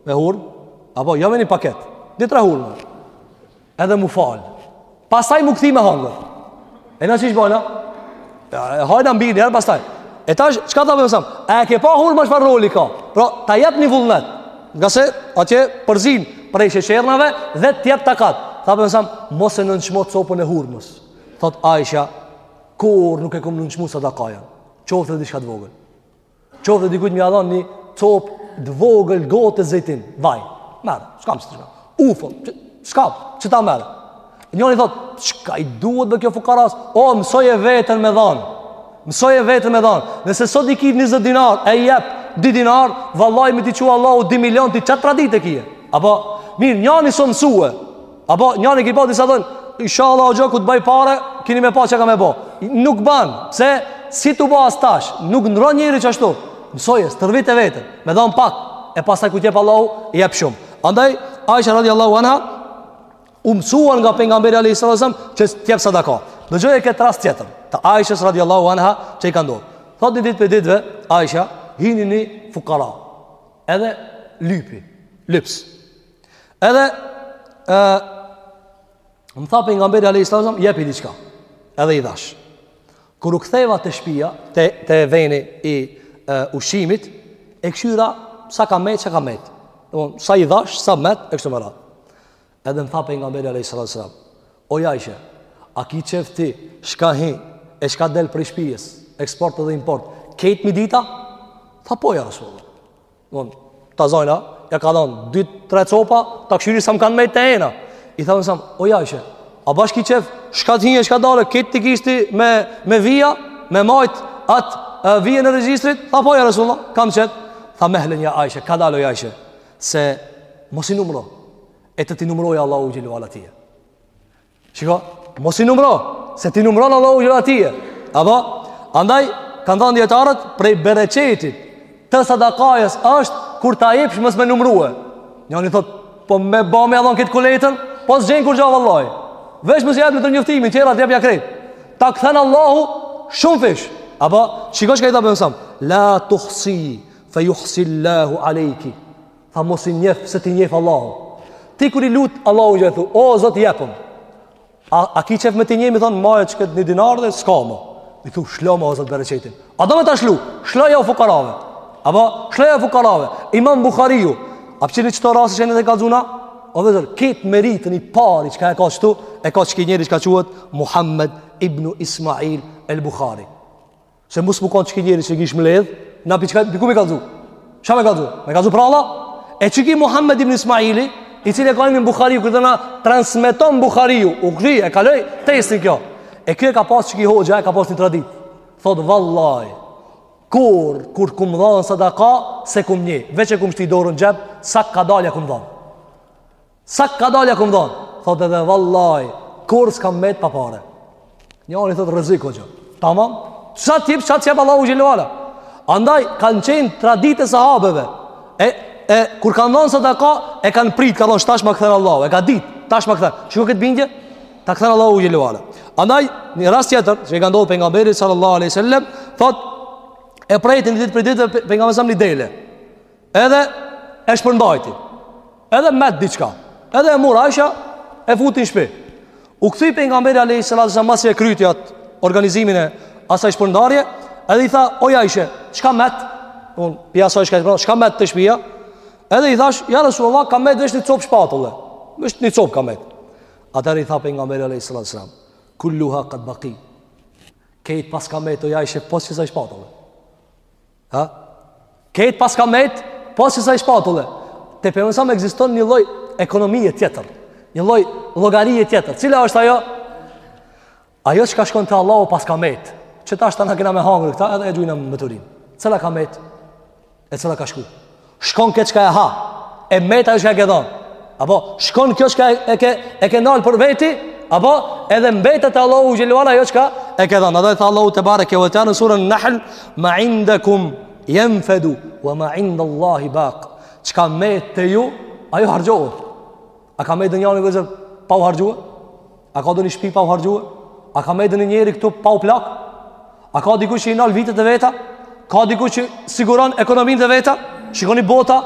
me hurm, apo ja ven n'paket. Dy tre hurma. Edhe m'u fal. Pastaj m'u kthy me hangër. E na s'e bojna? Ja, hajna mbi njëherë pastaj. E tash çka tha pejgamberi s.a.m.? A e ke pa hurmë çfarë roli ka? Pra, ta jep një vullnet. Ngase atje përzin prej sheqernave dhe të jep takat. Tha pejgamberi s.a.m. mos e nënçmo copën e hurmës. Thot Aisha, kurrë nuk e kam nënçmu sadakanë. Qoftë edhe diçka të vogël. Qoftë edhe dikujt me ia dhan një cop të vogël gotë zejtin, vaj. Merr, s'kam. Ufull, s'kam, qe ta merr. Njëri thot, çka i duhet be kjo fukaras? O, mësoje veten me dhan. Mësoje veten me dhan. Nëse sot i ki 20 dinar, e jep 2 dinar, vallai me t'i çu Allahu 2 milion ti qat traditë e kije. Po mirë, njëri s'o mësue. Apo njëri që po disa thon, inshallah o hoxhë kur të bëj pare, keni me pa çka kam me bë. Nuk ban, se s'je tu bë as tash, nuk ndrron njeri çashtu. Mësoje, stërvite veten, me dhon pak, e pastaj kur t'jep Allahu, jep shumë. Andaj Aisha radhiyallahu anha u mësua nga pejgamberi alayhi sallam që të jep sadaka. Dëgjoje këtë rast tjetër, të Aishës radhiyallahu anha që i ka ndodhur. Thot një ditë prej ditëve, Aisha hini një fukara. Edhe lypi, lyps. Edhe ë më tha pejgamberi alayhis salam jepi diçka. Edhe i dhash. Kur u ktheva te shpija, te te veni i e, ushqimit, e kshyra sa ka met, sa ka met. Domthon sa i dhash, sa met, e kështu me radhë. Edhe më tha pejgamberi alayhis salam, oj Ajshe, a ki çef ti, çka hi, e çka del prej shpijes, eksport dhe import. Krejt m'i dit a? Tha po ja Rasulullah. Bon, ta zajna, ja ka dhonë dy tre copa, ta kshyri sa më kanë met te ena. I tha sa, oj Ajshe, a bash ki çef, çka të hi e, çka dalë, kit ti kishti me me vija, me majt at vijën e regjistrit, tha po ja Resulullah, kam çef. Tha mehlen ja Ajshe, kadalë oj Ajshe, se mos i numro. E të t'i numroj Allahu xhele ve ala ty. Shiko, mos i numro, se t'i numron Allahu xhele ve ala ty. Apo, andaj kanë thënë dijetarët prej bereqetit të sadakajës është kur ta jepsh mos me numrue. Njani thot, po me ba me e dhon kët kuletën, po s'gjen kurgja, vallahi. Veç mos e jep letërnjoftimin, tjerat jepja krejt. Ta kthen Allahu shumë fish. Apo, shiko çka i tha sa. La tuhsi fa yuhsi Allahu alayki. Tha mos i njef, se t'i njef Allahu. Ti kur i lut Allahu i thu, o Zot jepëm. A, a ki qef me t'i nje, me thon, maje çket një dinar dhe s'ka më. I thu shlomë o Zot bereqetin. A do me ta shlu? Shlo ja fukarave. Apo shlo ja fukarave. Imam Buhariu. A pe shihni çto raste jena tu kallzu na? O vllezër, këtë meritën i pari çka e ka qëtu, e ka çiki njeri çka quhet Muhammed ibn Ismail el Bukhari. Se mos me kon çiki njeri që i kish mbledh, na pi çka, diku me kallzu. Çka me kallzu? Me kallzu pralla. E çiki Muhammed ibn Ismaili, i cili e ka emnin Buhariu, kur thona transmeton Buhariu, u kry e kaloi testin kjo. E kjo e ka pas çiki hoxha, e ka pas një tradit. Thot vallaj. Kur kur kum dhon sadaka, s'e kum nje, veç e kum shti dorën n'xhep, sa ka dal ja kum dhon. Sa ka dalë ja kum dhonë. Thotë edhe vallaj, kurr s'kam met pa pare. Njani thotë rreziko hoxhë. Tamam, sa t'jep, sa t'jep Allahu xhele ve ala. Andaj, kanë qenë traditë e sahabeve. E, e, kur kanë dhonë sadaka, e kanë pritë, ka thonë, tash ma kthen Allahu, e ka ditë, tash ma kthen. Shiko këtë bindje? Ta kthen Allahu xhele ve ala. Andaj, një rast tjetër, që i ka ndodhë pejgamberit, sallallahu aleyhi sallam, thotë, e prejtën një ditë prej ditëve, pejgamberi sallam një dele. Edhe e shpërndajti. Edhe met diçka. Edhe e mor Aisha e futi në shtëpi. U kthye pejgamberi alayhis salam masi e kryti at organizimin e asaj shpërndarje, edhe i tha o Aisha, çka met? Un pi asaj çka met, çka met te shtëpia? Edhe i thash, ja Rasulullah, ka met veç një cop shpatulle. Veç një cop ka met. Atëher i tha pejgamberi alayhis salam, kulluha qad baqi. Kejt paska met o Aisha, pos qësaj shpatulle. Ha? Kejt paska met, pos qësaj shpatulle. Te pejgamberi alayhis salam ekziston një lloj ekonomie tjetër, një lloj llogarie tjetër. Cila është ajo? Ajo çka shkon te Allahu paska met. Qe tashti na kena me hangër këta edhe e gjujna meturinë. Cila ka met? E cila ka shku? Shkon kjo çka e ha. E met ajo çka e ke dhon. Apo shkon kjo çka e ke e ke ndal për veti, apo edhe mbetet te Allahu xhelle ve ala ajo çka e ke dhon. Edhe tha Allahu te bareke ve teala në surën Nahl, "Ma indakum yanfadu wa ma indallahi baq." Çka met te ju, ajo harxhohet. A ka met ndonjani vëllezër pa u harxhue? A ka ndonjë shpi pa u harxhue? A ka met ndonjë njeri këtu pa u plak? A ka dikush që i nal vitet e veta? Ka dikush që siguron ekonominë e veta? Shikoni bota,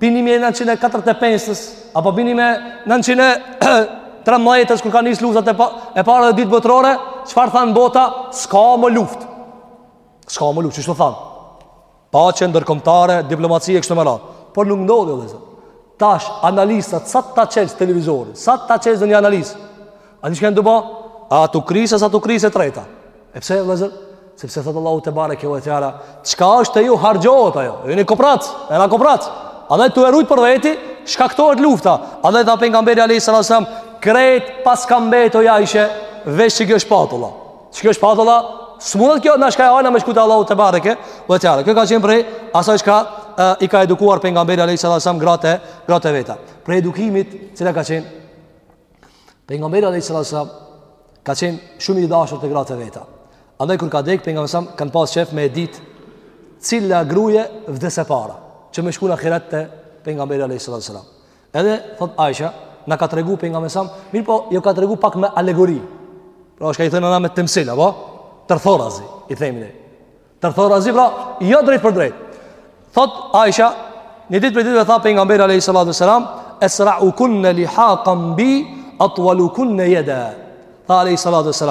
pi 1945-ës, apo pi 1913-ës, kur ka nis luftat e, pa, e parë dhe e dytë botërore, çfarë thanë bota? S'ka më luftë. S'ka më luftë, qështu thanë? Paqe ndërkombëtare, diplomaci e kështu me radhë. Por nuk ndodhi o vëllezër. Tash analistat sa ta çelësh televizorin, sa ta çelësh ndonjë analizë. A di çka do bë? A tu krisë s'a tu krisë e treta. E pse o vëllezër? Sepse thot Allahu te bareke ve teala, çka është te ju harxhohet ajo. Ju jeni koprac, e na koprac. Andaj tu e rujt për veti, shkaktohet lufta. Andaj tha pejgamberi alayhis salam, krejt paska mbet o Aishe veç qikjo shpatulla. Qikjo shpatulla s'mundet kjo na çka e hajna me shku te Allahu te bareke ve teala Kjo ka qenë prej asaj çka e, i ka edukuar pejgamberi alayhis salatu salam gratë, gratë e veta Prej edukimit cila ka qenë Pejgamberi alayhis salatu salam Ka qenë shumë i dashur te gratë e veta Andaj kur ka dek pejgamberi alayhis salam Kanë pas qef me e dit Cila gruje vdes e para Që me shku në ahiret te Pejgamberi alayhis salatu salam Edhe thot Aisha, na ka tregu pejgamberi a.s., mirëpo, ju ka tregu pak me alegori. Pra çka i thona na me temsil, apo? Tërthorazi, i themi ne. Tërthorazi, pra, jo drejtpërdrejt. Thot Aisha, një ditë prej ditëve tha pejgamberi a.s. Esraukunne lihakan bi, atualukunne jeda. Tha a.s.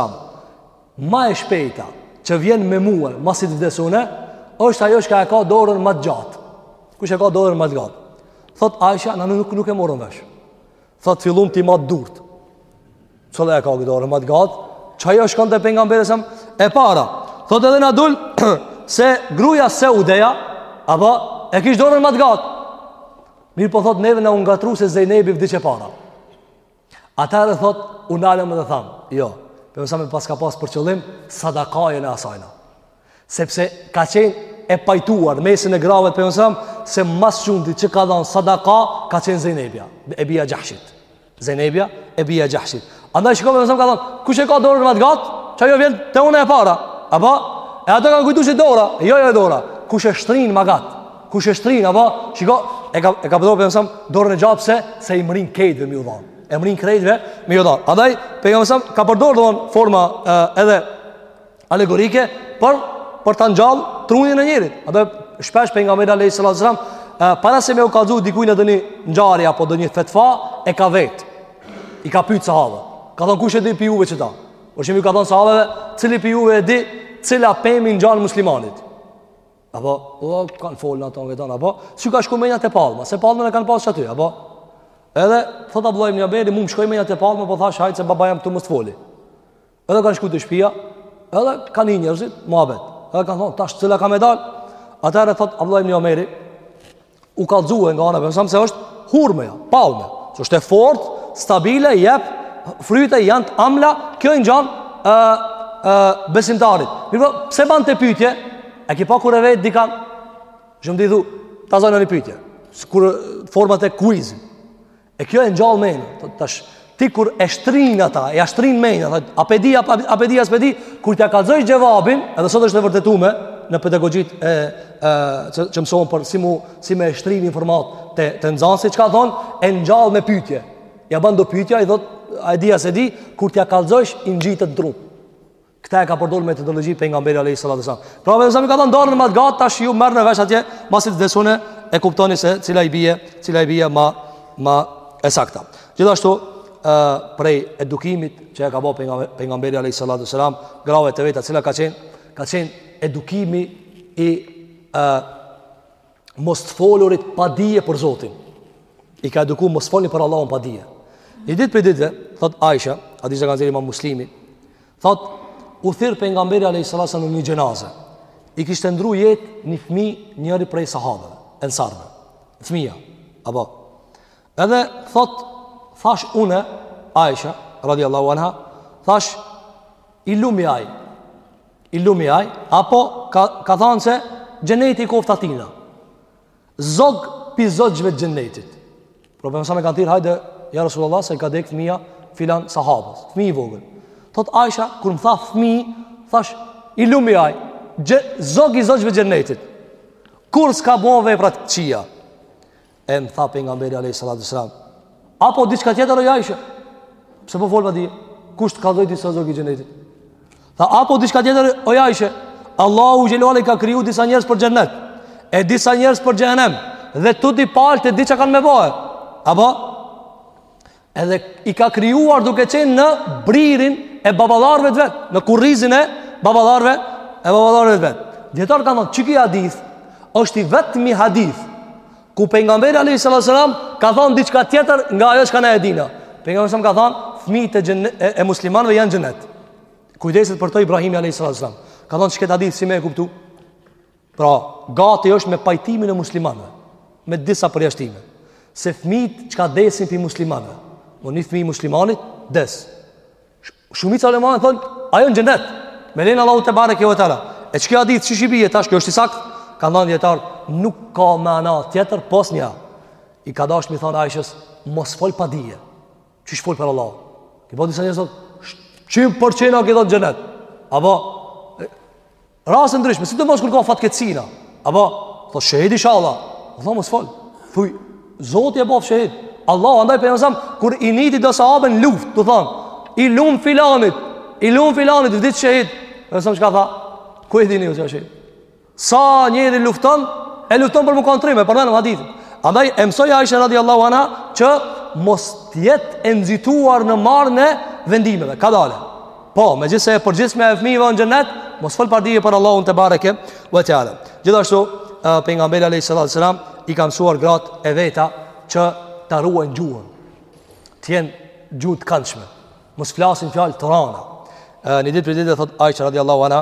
Ma e shpejta që vjen me mua, masi të vdesune, është ajo që e ka dorën më të gjatë. Kush e ka dorën më të gjatë? Thot Aisha, na nuk nuk e morëm vesh. Thot fillum t'i matim durt. Cila e ka dorën më të gjatë? Qajo shkon te pejgamberi sa e para. Thot edhe na dul se gruaja Saudeja apo e kish dorën më të gjatë. Mirë po thot neve na u ngatru se Zejnebi vdiq e para. Ata edhe thot, u nalëm dhe thamë, jo, pejgamberi alejhi selam me pas ka pas për qëllim, sadakajën e asajna. Sepse ka qenë e pajtuar mesin e gravet pejgamberit alejhi selam, se ma së shumti që ka dhanë sadaka, ka qenë Zejnebja, e bija Xhahshit. Zejnebja, e bija Xhahshit. Andaj shiko pejgamberi alejhi selam ka dhanë, kush e ka dorën më të gatë, qajo vjen te une e para. Apo, e ato kanë kujtu që dora, jo jo e dora, kush e shtrinë më gatë. Kush e shtrin apo? Shiko, e ka e ka përdor pejgamberi alejhi selam dorën e gjatë se i mrrin krejtve me u dhan. E mrrin krejtve me u dhan. Andaj pejgamberi ka përdorur do forma e, edhe alegorike për për ta ngjall trunin e njerit. Andaj shpesh pejgamberi alayhis salam para se me u kallzu dikujt naj doni ngjarje apo doni fetva e ka vet. I ka pyet sahabët. Ka thon kush e di pi juve qëta? Për shembull u ka thon sahabëve, cili pi juve e di cila pemë i ngjan muslimanit? Apo, o, kanë folë ato në veti, apo, u ka shku menja te palma, se palmën e kanë pasë qaty, apo, edhe, thot Abdullah ibn Omeri, mu m'shkoj menja te palma, po thash, hajtë se baba jam këtu mos foli. Edhe kanë shku te shpia, edhe kanë ni njerzit, muabet, edhe kanë thonë, tash, cila ka me dal, atëhere thot Abdullah ibn Omeri, u kallxue nga ana e pejgamberit alejhi selam se është hurme, ja, palme. Se është e fortë, stabile, jep fryte janë të amla, kjo i ngjan ë ë besimtarit. Mirë, po, pse bante pyetje? A ke pa kur e vet dikan? Jo me dit ti, ta zonë një pyetje. Sikur format e kuizit. E kjo e ngjall mendin, thotë tash ti kur e shtrin ata, ia shtrin mendin, thotë a pe di apo a pe di a s'pe di, kur t'ia kallzojsh xhevabin, edhe sot është e vërtetuar në pedagogjit e ë që, që mësohen për si mu si me shtrin informat te te nxënësi çka thon e ngjall me pyetje. Ja bën do pyetje ai thot a e di a s'e di kur t'ia kallzosh i ngjitet n'tru. Këta e ka përdor metodologji pejgamberi alayhi salatu wasallam. Pra pejgamberi alejhi selam ka thënë dorën më të gatë tash ju merrni vesh atje, masi të vdes une e kuptoni se cila i bie, cila i bie më më e saktë. Gjithashtu ë prej edukimit që e ka bo pejgamberi pejgamberi alayhi salatu wasallam, grave të veta cila ka qenë, ka qenë edukimi i ë mos të folurit pa dije për Zotin. I ka eduku mos folni për Allahun pa dije. Një ditë prej ditëve, thot Aisha, hadithin e ka nxjerr imam Muslimi, thot, u thirr pejgamberi a.s. në një xhenaze. I kishte ndrru jetë një fmi njëri prej sahabëve, ensarve, fmija, apo. Edhe, thot, thash une, Aisha, radiallahu anha, thash, i lumi aj, i lumi aj, apo ka, ka thanë se xheneti koftë i tina. Zog pi zogjve të xhenetit. Pra pejgamberin a.s. e kanë thirr, hajde, ja Rasulullah, se i ka dek fëmija filan sahabës, fëmi i vogël. Thot Aisha, kur më tha fëmi, thash, i lumi aj, zog i zogjve të xhenetit. Kurrë s'ka bo vepra t'kqija, E më tha pejgamberi alayhis salam. Apo diçka tjetër o Aisha? Pse po fol pa dije? Kush të kallzoi ty se zog i xhenetit? Tha apo diçka tjetër o Aisha? Allahu xhele ve ala i ka kriju disa njerëz për xhenet. E disa njerëz për xhehenem. Dhe të dy palët e di çka kanë me bo. Apo? Edhe i ka krijuar duke qenë në bririn e baballarëve të vet, në kurrizin e baballarëve e baballarëve të vet. Dijetarët kanë thënë qiky hadith është i vetmi hadith ku pejgamberi alayhi salatu wasallam ka thënë diçka tjetër nga ajo që na e dimë. Pejgamberi a.s. ka thënë fëmijët e, gjene, e, e muslimanëve janë n'xhenet. Kujdeset për to Ibrahimi alayhi salatu wasallam. Ka thënë qet hadith si me e kuptu? Pra, gati është me pajtimin e muslimanëve, me disa përjashtime. Se fëmijët çka desin prej muslimanëve. Po një fëmijë i muslimanit des. Shumica ulemave thonë, ai o në xhenet. Me lejen e Allahut tebareke ve teala. E qiky hadith qysh i bie tash, ky është i saktë. Kanë thënë dijetarët, nuk ka mana tjetër pos një. I ka dashur me i thon Aishes, mos fol pa dije. Qysh fol për Allah. Ti po di, sa njerëz thotë, qind për qind që o në xhenet. Apo Raste t'ndryshme, sidomos kur ka fatkeqësina. Apo, thot shahid inshallah. Më thonë, mos fol. Thuj, zoti e boft shahid. Allah, andaj pejgamberi kur i niti do sahabe në luft, tu thonë, i lumë filanit, i lumë filanit, vdiq shahid. Pejgamberi çka tha, ku e dini ju që shahid? Sa njeri lufton, e lufton për m'u kon trim, e përmendëm hadithin. Andaj, e mësoi Aishen radiallahu anha, që mos t'jetë e nxituar në marrjen e vendimeve. Kadale. Po, megjithëse e përgjithshme e fmive o në xhenet Mos fol pa dije për Allahun tebareke ve teala Gjithashtu pejgamberi a.s. i ka msuar gratë e veta Që ta ruajn gjuhën T'jen gjuhë të këndshme Mos flasin fjalë të rana Një ditë prej ditëve thot Aisha radiallahu anha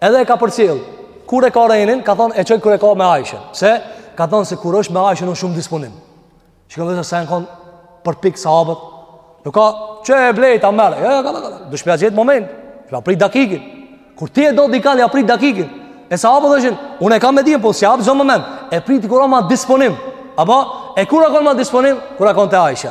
Edhe e ka përcjell. Kur e ka renin, ka thonë e çoj kur e ka me Aishën. Pse? Ka thonë se kur është me Aishën është shumë disponim. Shiko vetë sa janë kon përpikt sahabët. Nuk ka qe e blejta merr. Jo, jo, ka ka. Dush m'ja gjet moment. Ja prit dakikën. Kur ti e do dikan ja prit dakikën. E sahabët thoshin, unë e kam hedijen, po s'ja jap çdo moment. E priti kur o ma disponim. Apo e kur ka kon ma disponim? Kur ka kon te Aisha.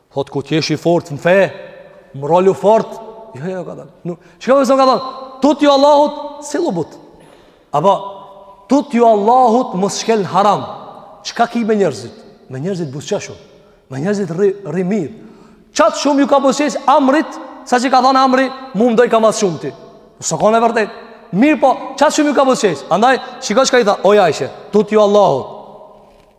Thot kur ti je i fortë në fe, mrrolu fort. Jo, jo, ka thënë. Nuk, çka më ka thënë? Tutju Allahut, sillu but. Apo tutju Allahut mos shkel në haram. Çka ki me njerëzit? Me njerëzit buzëqeshur. Me njerëzit rri, rri mirë. Qat shumë ju ka buzëqesh Amrit, sa që ka thënë Amri, mu më dojka ma së shumti. S'o kon e vërtet. Mirëpo, qatë shumë ju ka buzëqesh. Andaj, shiko çka i tha, oj Ajshe, tutju Allahut.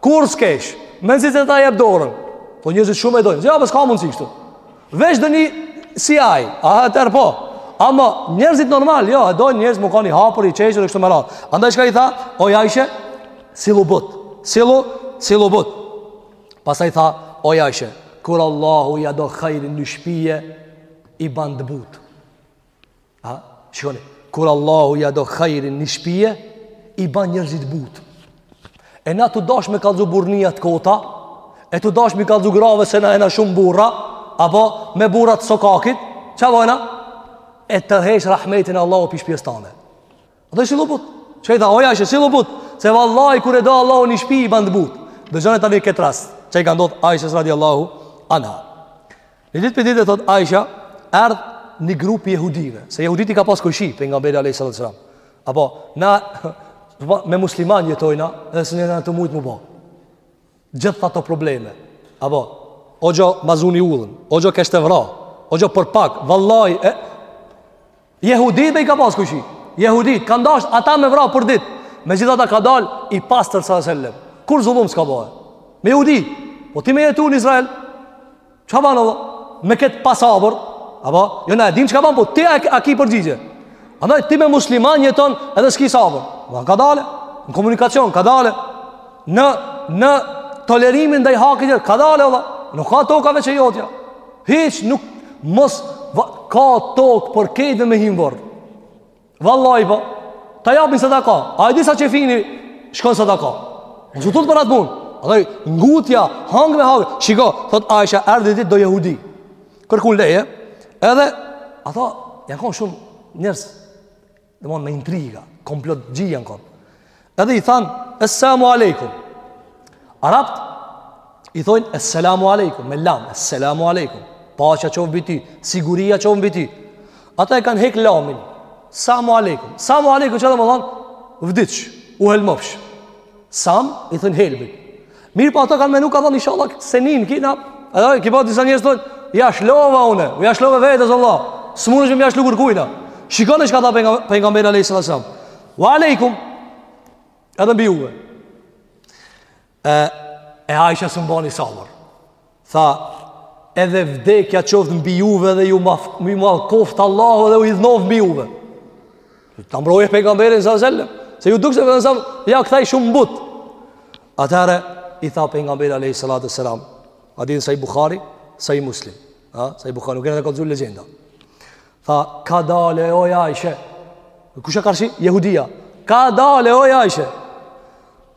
Kurr s'kesh, mezi që ta jep dorën. Po njerëzit shumë e dojnë. Ja, besa s'ka mundësi kështu. Veç ndonjë si aj. A, atëherë po. Ama njerëzit normal, jo, e dojnë njerëzit me kan i hapur i qeshur e kështu me radhë. Andaj çka i tha, oj Ajshe, sillu but. Sillu, sillu but. Pastaj tha, oj Ajshe, kur Allahu ja do hajrin një shpije, i ban të butë. Ha, shikoni, kur Allahu ja do hajrin një shpije, i ban njërzit butë. E na tu dash me kallzu burrnia të kota, e tu dash me i kallzu grave se na jena shumë burra, apo me burrat e sokakit, çka bojna? E tërheq rahmetin Allahu pi shpijes tane. Andaj sillu butë. Çka i tha, oj Aishe, sillu butë. Se vallaj, kur e do Allahu një shpije, i ban të butë. Dëgjone tani këtë rast, që i ka ndodhë Aishës radiallahu anha. Një ditë prej dite, thot Aisha, erdh një grup i jehudive, se jehudit i ka pas kojshi, Pejgamberi a.s. Apo, na, me musliman jetojna, edhe s'jena tu mujtë mu bo. Gjithë ato probleme. Apo, o gjo ma zuni ullën, o gjo kesh t'e vra, o gjo për pak, vallaj, e, Jehudit dhe i ka pas kojshi Jehudit, kan dasht ata me vra për dit Me gjith ata ka dal i pastër sa sellem Kurr zullum s'ka bo me jehudit Po ti me jetu në Izrael Çka ban me këtë pasabër Apo, jo na e dim çka bën, po ti a, a ki përgjigje. Andaj ti me musliman jeton edhe s'ki sabër. Vlla kadale në komunikacion, kadale në në tolerimin ndaj hakit, kadale vlla. Nuk a toka veç e jotja. Hiç nuk mos vlla, ka tokë për krejt me hi n'vorr. Vallai po. Ta japin sa ta ka. A e di sa qefini shkon sa ta ka. Mos u tut për atë punë. Dhe ngutja, hang me hang. Shiko, thot Aisha, erdh ni ditë do jehudi. Kërkun leje. Edhe ata janë kanë shumë njerëz Dhe mon me intriga, komplot gjith janë kon. Edhe i thanë, Essamu alejkum. Arabt, i thonë, Esselamu alejkum, me lam, Esselamu alejkum. Paqja qoftë mbi ty, siguria qoftë mbi ty. Ata e kanë hek lamin, Samu alejkum. Samu alejkum, që do me thonë, vdeksh, u helmofsh. Sam, i thonë helmit. Mirëpo po ata kanë menu kanë thanë ishalla s'e nin, ki na... Edhe ki pa po disa njerëz thonë, ja shlova une, ja shlova vetes, Allah, s'mundesh me ja shlu kurkujna. Shikone çka tha pejgamberi alejhi salatu selam. Wa alejkum, edhe mbi juve. E, e Aisha s'bani sabër. Tha, edhe vdekja qoftë mbi juve dhe ju ma, mallkoftë Allahu dhe u hidhnoftë mbi juve. Ta mbrojë pejgamberin salallahu alejhi selem, se ju dukë se pejgamberi a.s., ja kthej shumë butë. Atëherë, i tha pejgamberi a.s. Hadithi n'Sahih Bukhari, Sahih Muslim. A, Sahih Bukhari, nuk e në të këtë zullë legjenda. Tha, kadale, oj Ajshe. Kush a karshi? Jehudia. Kadale, oj Ajshe.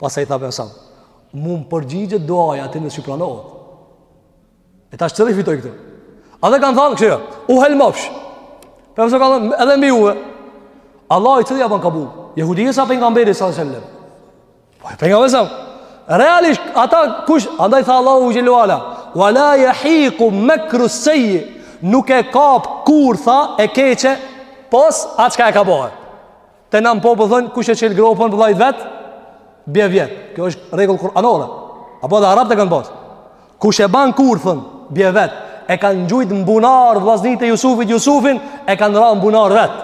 Pastaj i tha pejgamberi a.s., mu më përgjigjet duaja atyne s'ju pranohet. E tash cili fitoj këtu. Ata kanë thanë kështu, u helmofsh. Pejgamberi a.s. ka thënë, edhe mbi juve. Allahu cilit ja ban kabul. Jehudive a pejgamberit salallahu alejhi selem. Po pejgamberit a.s. Realisht, ata kush, andaj tha Allahu xhelle ve ala. Wa la jahiku mekrus-sejji, nuk e kap kurtha e keqe, pos atë çka e ka bo. Te na populli thon kush e çel gropën vëllait vet? Bje vet. Kjo është rregull kuranore. Apo dhe arabët e kanë pas. Kush e ban kurthën, bje vet. E kanë gjujt m'bunar vllaznit e Jusufit Jusufin, e kanë ra m'bunar vet.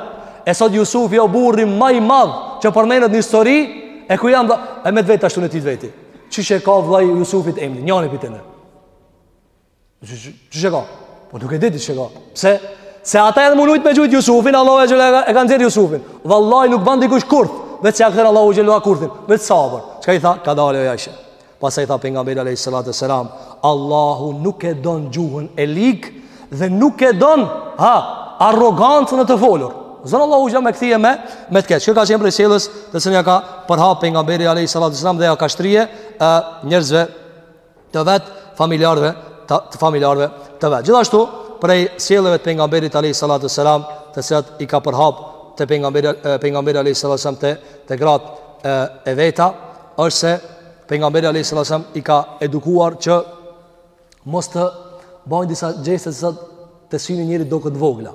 E sot Jusufi o burri ma i madh që përmendet në histori, e ku janë e me t'vet tash unë ty vetë. Qysh e ka vëllai i Jusufit emrin, njani pi tyne. Qysh e ka? Po nuk e di ti qysh e ka. Pse? Se ata janë munujt me gjujt Jusufin, Allahu xhelle e ka nxjerrë Jusufin. Vallahi nuk ban dikush kurth, veçse ja kthen Allahu xhelle kurthin, veç sabër. Çka i tha? Kadale oj Ajshe. Pastaj i tha pejgamberi a.s. Allahu nuk e don gjuhën e ligë dhe nuk e don ha, arrogancën e të folur. S'don Allahu xhelle me kthy me, me të keqe. Që ka qenë prej sjelljes do të thotë ja ka përhap pejgamberi a.s. dhe ja ka shtri njerëzve të vet familjarëve të, të familjarëve të vet. Gjithashtu prej sjelljeve të pejgamberit alayhi salatu selam, të cilat i ka përhap te pejgamberi pejgamberi alayhi salatu selam te te grat e, e veta, është se pejgamberi alayhi salatu selam i ka edukuar që mos të bëjnë disa gjeste që te syni i njerit doken t'vogla.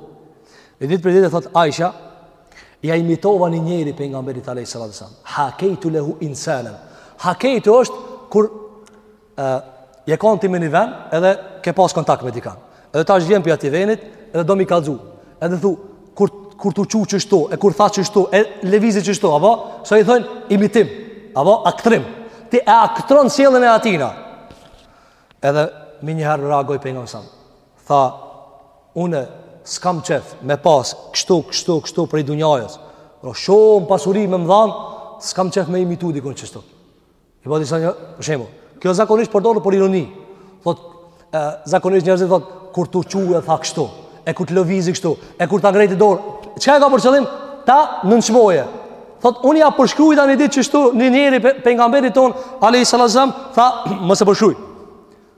Një ditë prej ditëve thotë Aisha, Ja imitova një njeri Pejgamberit alejhi salatu ve selam. Hakejtu lehu insanen. Hakejtu është kur e, je konë ti me një ven edhe ke pas kontakt me dikan. Edhe tash vjen prej atij venit edhe do m'i kallzu. Edhe thu, kur, kur t'u çu qështu, e kur tha qështu, e lëvizi qështu, apo? Si i thonë, imitim, apo? Aktrim. Ti e aktron sjelljen e atijna. Edhe menjëherë reagoi Pejgamberi alejhi selam. tha unë s'kam qef me pas kështu, kështu, kështu prej dunjajës, pra shumë pasuri me më dhanë, s'kam qef me imitu dikon qështu. I ba disa një, për shembull, kjo zakonisht përdoret për ironi, thot, e, zakonisht njerëzit thot, kur t'u çu e tha kështu, e kur t'lëvizi kështu, e kur ta ngrejti dorën, çka e ka për qëllim, ta nënçmojë, thot, unë ja përshkrujta një ditë qështu një njeri Pejgamberit tonë, alejhi salatu selam, tha, mos e përshkruj,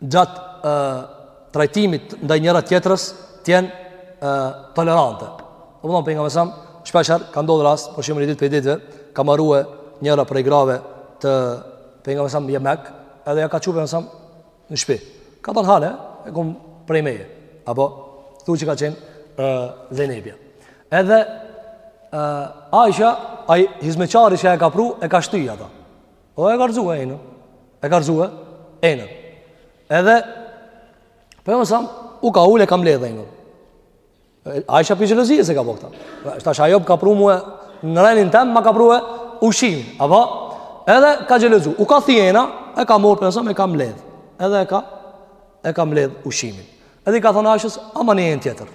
gjatë e, trajtimit ndaj njëra tjetrës të jenë e, tolerante. Në periudhën e Pejgamberit alejhi selam, shpeshherë ka ndodhë rast, për shembull një ditë prej ditëve, ka marue njëra prej grave të Pejgamberit alejhi selam jemek, edhe ja ka çu Pejgamberit alejhi selam në shpi. Ka thënë hane, e kom prej meje, apo thu që ka qenë Zejnebja. Edhe e, Aisha, ai hizmeqari që e ka pru, e ka shty ata. O e ka rrzue enën E ka rrzue enën Edhe Pejgamberi alejhi selam u ka ul e ka mbledh enën Aisha prej xhelozisë e ka bo këta Se tash ajo ka pru mue në renin tem ma ka prue ushqimin Apo Edhe ka xhelozu U ka thy ena E ka morë Pejgamberi alejhi selam e ka mbledh Edhe e ka e ka mbledh ushqimin Edhe i ka thonë Aishës Ama një enë tjetër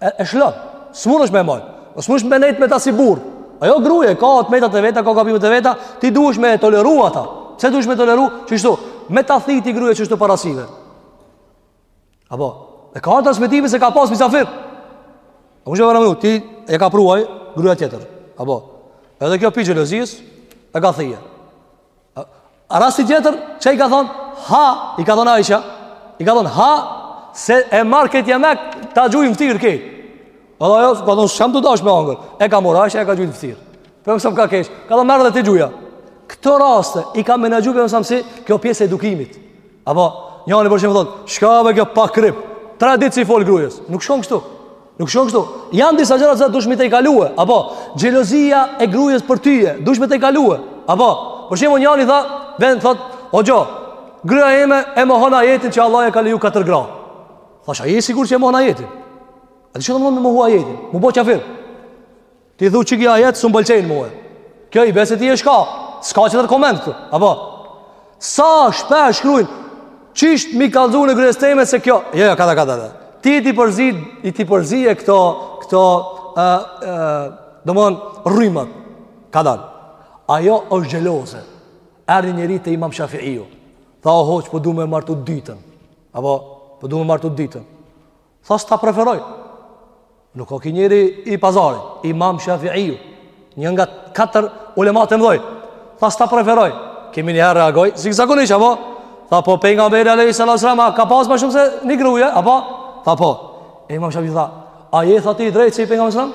E, e lshon. S'mundesh me majt. O s'mundesh me nejt me ta si burrë. Ajo gruje ka t'metat e veta, ka gabimet e veta, ti duhesh me toleru ata. Pse duhesh me toleru? Qështu, me ta thi ti gruja qështu para syve. Apo, e ka transmetime se ka pas misafir. A kush e vëra më ti e ka pru ajo gruaja tjetër. Apo, edhe kjo prej xhelozisë e ka thye. Rasti tjetër, që i ka thonë, ha, i ka thonë Aisha, i ka thonë, ha, se e marr këtë jemek, ta gjuj n'fytyrë këtë. Edhe ajo, ka thonë, s'jam tu dashë me hangër, e ka morë Aisha, e ka gjujt n'fytyrë. Pejgamberi alejhi selam ka keshë, ka thonë, merre dhe ti gjuja. Këto raste, i ka menaxhu Pejgamberi alejhi selam si, kjo pjesë e edukimit. Apo, njani për shembull thotë, çka be kjo pa krip, tre ditë s'i fol grujës, nuk shkon kështu. Nuk shkon kështu. Janë disa gjëra që duhesh me i tejkalue, apo xhelozia e grujës për ty, duhesh me tejkalue. Apo, për shembull, njëri tha, vjen thot, o hoxhë, gruaja ime e mohon ajetin që Allahu e ka leju katër gra. Thashë, a je i sigurt që e mohon ajetin? A e di ç'domethan me mohu ajetin? M'u bo qafir. Ti thu që ky ajet s'um pëlqen mua. Kjo i bie se ti je shka. S'ka tjetër koment këtu. Apo? Sa shpesh shkrujnë. Qysh m'i kallzu unë grues teme se kjo. Jo, jo, kadal, kadal, kadal. Ti t'i përzi, ti t'i përzi këto, këto, e, e, domethënë, rrymat. Kadal. Ajo është xheloze. Erdh ni njeri te imam Shafiiu. Tha o hoxhë, po du me martu dytën. Apo, po du me martu dytën. Tha s'ta preferoj Nuk o ky njeri i pazarit Imam Shafiiu Një nga katër ulemat e mdhoj Tha s'ta preferoj Ky menjëherë reagoi Sikur zakonisht apo Tha po pejgamberi alejhi salatu selam A ka pas ma shumë se një gruje Apo Tha po E Imam Shafiiu tha A je tha ti i drejtë si pejgamberi alejhi selam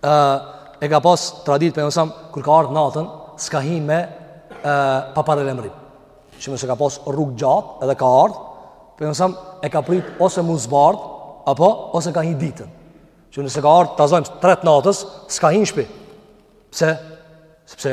ë e ka pas traditë pejgamberi alejhi selam kur ka ardhur natën, s'ka hi me ë pa paralajmërim. Që nëse ka pas rrugë gjatë edhe ka ardhur, pejgamberi alejhi selam e ka prit ose m'u zbardh apo ose ka hi ditën. Që nëse ka ardhur ta zojmë 3 natës, s'ka hi në shtëpi. Pse? Sepse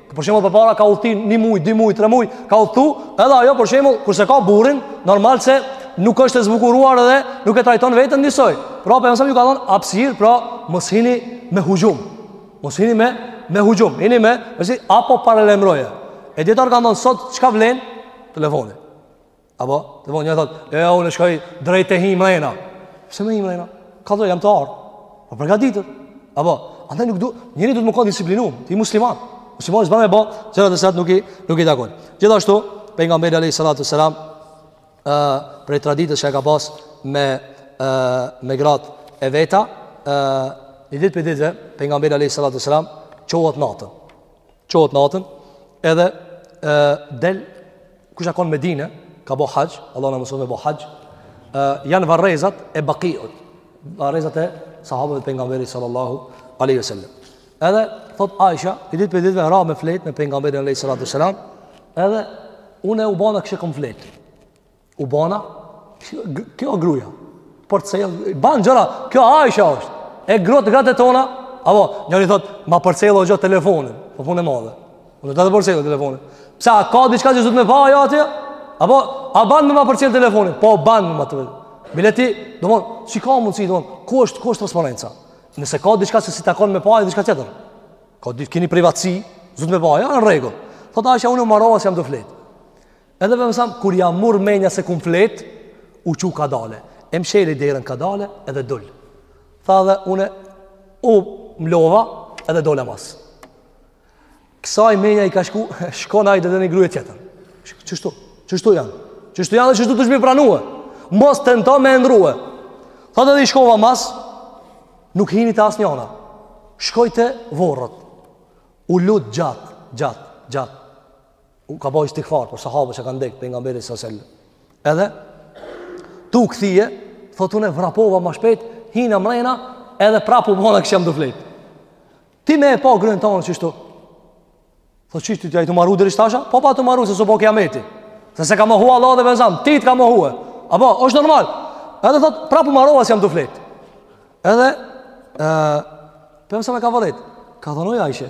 Për shembull përpara ka udhëtu një muaj, dy muaj, tre muaj, ka udhëtu, edhe ajo për shembull kur s'e ka burrin, normal se nuk është e zbukuruar edhe nuk e trajton veten njësoj. Pra pejgamberi alejhi selam ju ka dhon hapësirë, pra mos hini me huxhum. Mos hini me me huxhum. Hini me, pasi apo paralajmëroje. E dijetarët kan thon sot çka vlen telefoni. Apo, dhe po një thot, e a unë shkoj drejt e hi mrena. Pse me hi mrena, kallxo jam tu ardh. Po përgatitet. Apo, andaj nuk du, njeri duhet me kon disiplinum, ti musliman. Muslimani s'ban me ba gjëra të cilat nuk i, nuk i takon. Gjithashtu, pejgamberi alejhi salatu selam, uh, prej traditës që e ka pas me, uh, me grat e veta, uh, një ditë prej ditëve, pejgamberi alejhi salatu selam, çohet natën. çohet natën, edhe e, del, kush a kon Medine, ka bo haxh, Allahu na mundsoft me bo haxh, e, janë varrezat e Bakiut, varrezat e sahabëve të pejgamberit sallallahu aleyhi sallam. Edhe, thot Aisha, ni ditë prej ditëve ra me fletë me pejgamberin alejhi salatu selam, edhe, une u bana kishe kom fletë. U bona, kjo gruja, përcjell, jo, banë gjëra, kjo Aishja është, e grotë, gratë e tona, apo, njëri thotë, ma përcjell gruja telefonin, për po punë e madhe, unë do të përcjell telefonin, pse, a ka diçka që s'duhet me pa ajo atje, apo, a banë me ma përcjell telefonin, po banë me ma përcjell, bile ti, domethon, që ka mundësi, domethon, ku është, ku është transparenca, nëse ka diçka që s'i takon me pa, e diçka tjetër, ka diçka, kini privatësi, s'duhet me pa ajo, në rregull, thotë, Aisha unë më marrova, si jam të fletë, Edhe me mësam, kur ja murr menja se kum flet, u çu kadale. E msheli derën kadale edhe dul. Tha edhe une, u mlova edhe dola mas. Kësaj menja i ka shku, shkon ai te një grue tjetër. Qështu? Qështu janë? Qështu janë dhe qështu dush m'i pranue? Mos tento me i ndrrue. Tha edhe i shkova mas, nuk hini te asnjona. Shkoi te vorret. U lut gjatë, gjatë, gjatë. ka bo istigfar për sahabët që kanë ndjek pejgamberin sallallahu alajhi wasallam. Edhe tu kthye, thotë unë vrapova më shpejt, hina mrena, edhe prapë u bona kishe jam tu flet. Ti me e pa grun tone qështu. Po çish ti ai të marrë deri stasha? Po pa të marrë se s'u bë kiameti. Se s'e ka mohu Allah dhe vezam, ti të ka mohu. Apo është normal. Edhe thot prapë marova si jam tu flet. Edhe ë, uh, po më sa më ka vërejt. Ka thonë oj Aishe.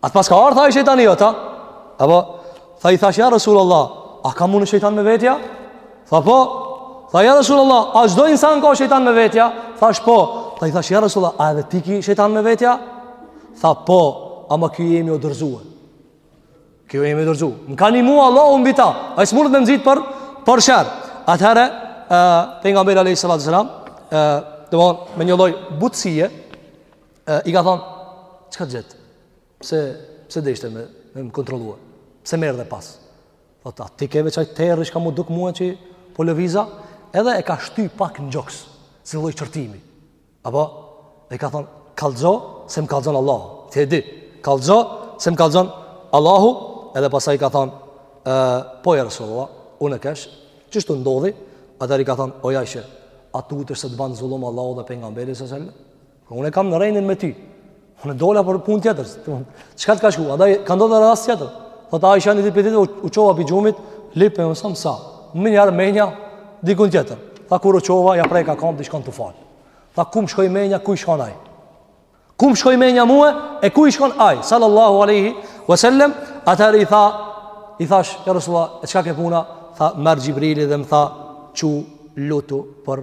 A t'paska ardhë, tha, shejtani jot a? Apo, tha i thash, ja Resul Allah, a kam unë shejtan me veti a? Tha po, tha ja Resul Allah, a çdo insan ka shejtan me veti a? Tha po, tha i thash, ja Resul Allah, a edhe ti ki shejtan me veti a? Tha po, ama ky jemi o dorzue. Ky jemi o dorzue. Më ka nimue Allahu mbi ta, ai s'mundet me m'nxit për, për sherr. Atëherë, pejgamberi a.s. Dhe me një lloj butësie, E, I ka thonë, çka t'gjet? Pse, pse deshte me, me më kontrollua? Pse m'erdhe pas? Thot a ti keve qaj terri çka m'u duk mua që po lëviz a, edhe e ka shty pak në gjoks, si lloj qortimi. Apo, i ka thonë, kallxo, se më kallxon Allahu, ti e di, kallxo, se më kallxon Allahu, edhe pastaj ka thonë, po ja Resulullah, unë kesh, qështu ndodhi, atëher i ka thonë, oj Aishe, a tutesh se të ban zullum Allahu dhe pejgamberi së selë, Unë kam renin me ty. Unë dola për punë tjetër. Çka të ka shkuar? Andaj ka ndodhur rast tjetër. Thot Aisha një ditë ditë u çova pi gjumit, lypa më sa sa. Më një armenja diku tjetër. Tha kur u çova, ja preka komt, ish kon tu fal. Tha ku m'shkoi menja, ku ish kon ai? Ku m'shkoi menja mua e ku ish kon ai? Sallallahu alaihi wasallam, atëher tha i thash ja Resulullah, e çka ke puna? Tha m'erdh Xhibrili dhe më tha çu lutu për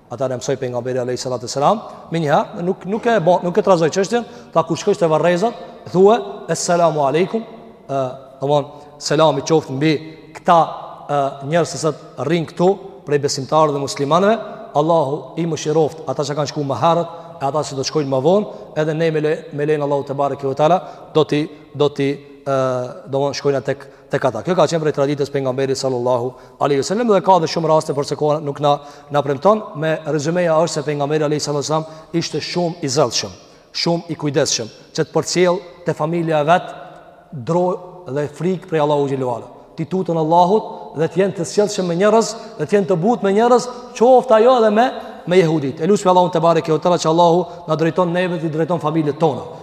Ata na mësoi pejgamberi alayhi salatu selam, menjëherë nuk nuk e bë, nuk e trazoi çështjen, tha kur shkosh te varrezat, thuaj assalamu alaikum, ë, domthon selam i qoftë mbi këta njerëz që rrin këtu prej besimtarëve dhe muslimanëve, Allahu i mëshiroft ata që kanë shkuar më herët e ata që do të shkojnë më vonë, edhe ne me lejen e Allahut tebareke ve teala do ti do ti ë, domthon shkojmë tek tek ata. Kjo ka qenë prej traditës së pejgamberit sallallahu alaihi wasallam dhe ka dhe shumë raste por se koha nuk na na premton me rezumeja është se pejgamberi alaihi salatu wasallam ishte shumë i zellshëm, shumë i kujdesshëm që të përcjell te familja e vet dro dhe frikë prej Allahu xhel-le ue ala. T'i tuten Allahut dhe të jenë të sjellshëm me njerëz, dhe të jenë të butë me njerëz, qoftë ajo edhe me me jehudit. E lusim Allahun tebareke ue teala që Allahu të na drejton neve dhe t'i drejton familjet tona.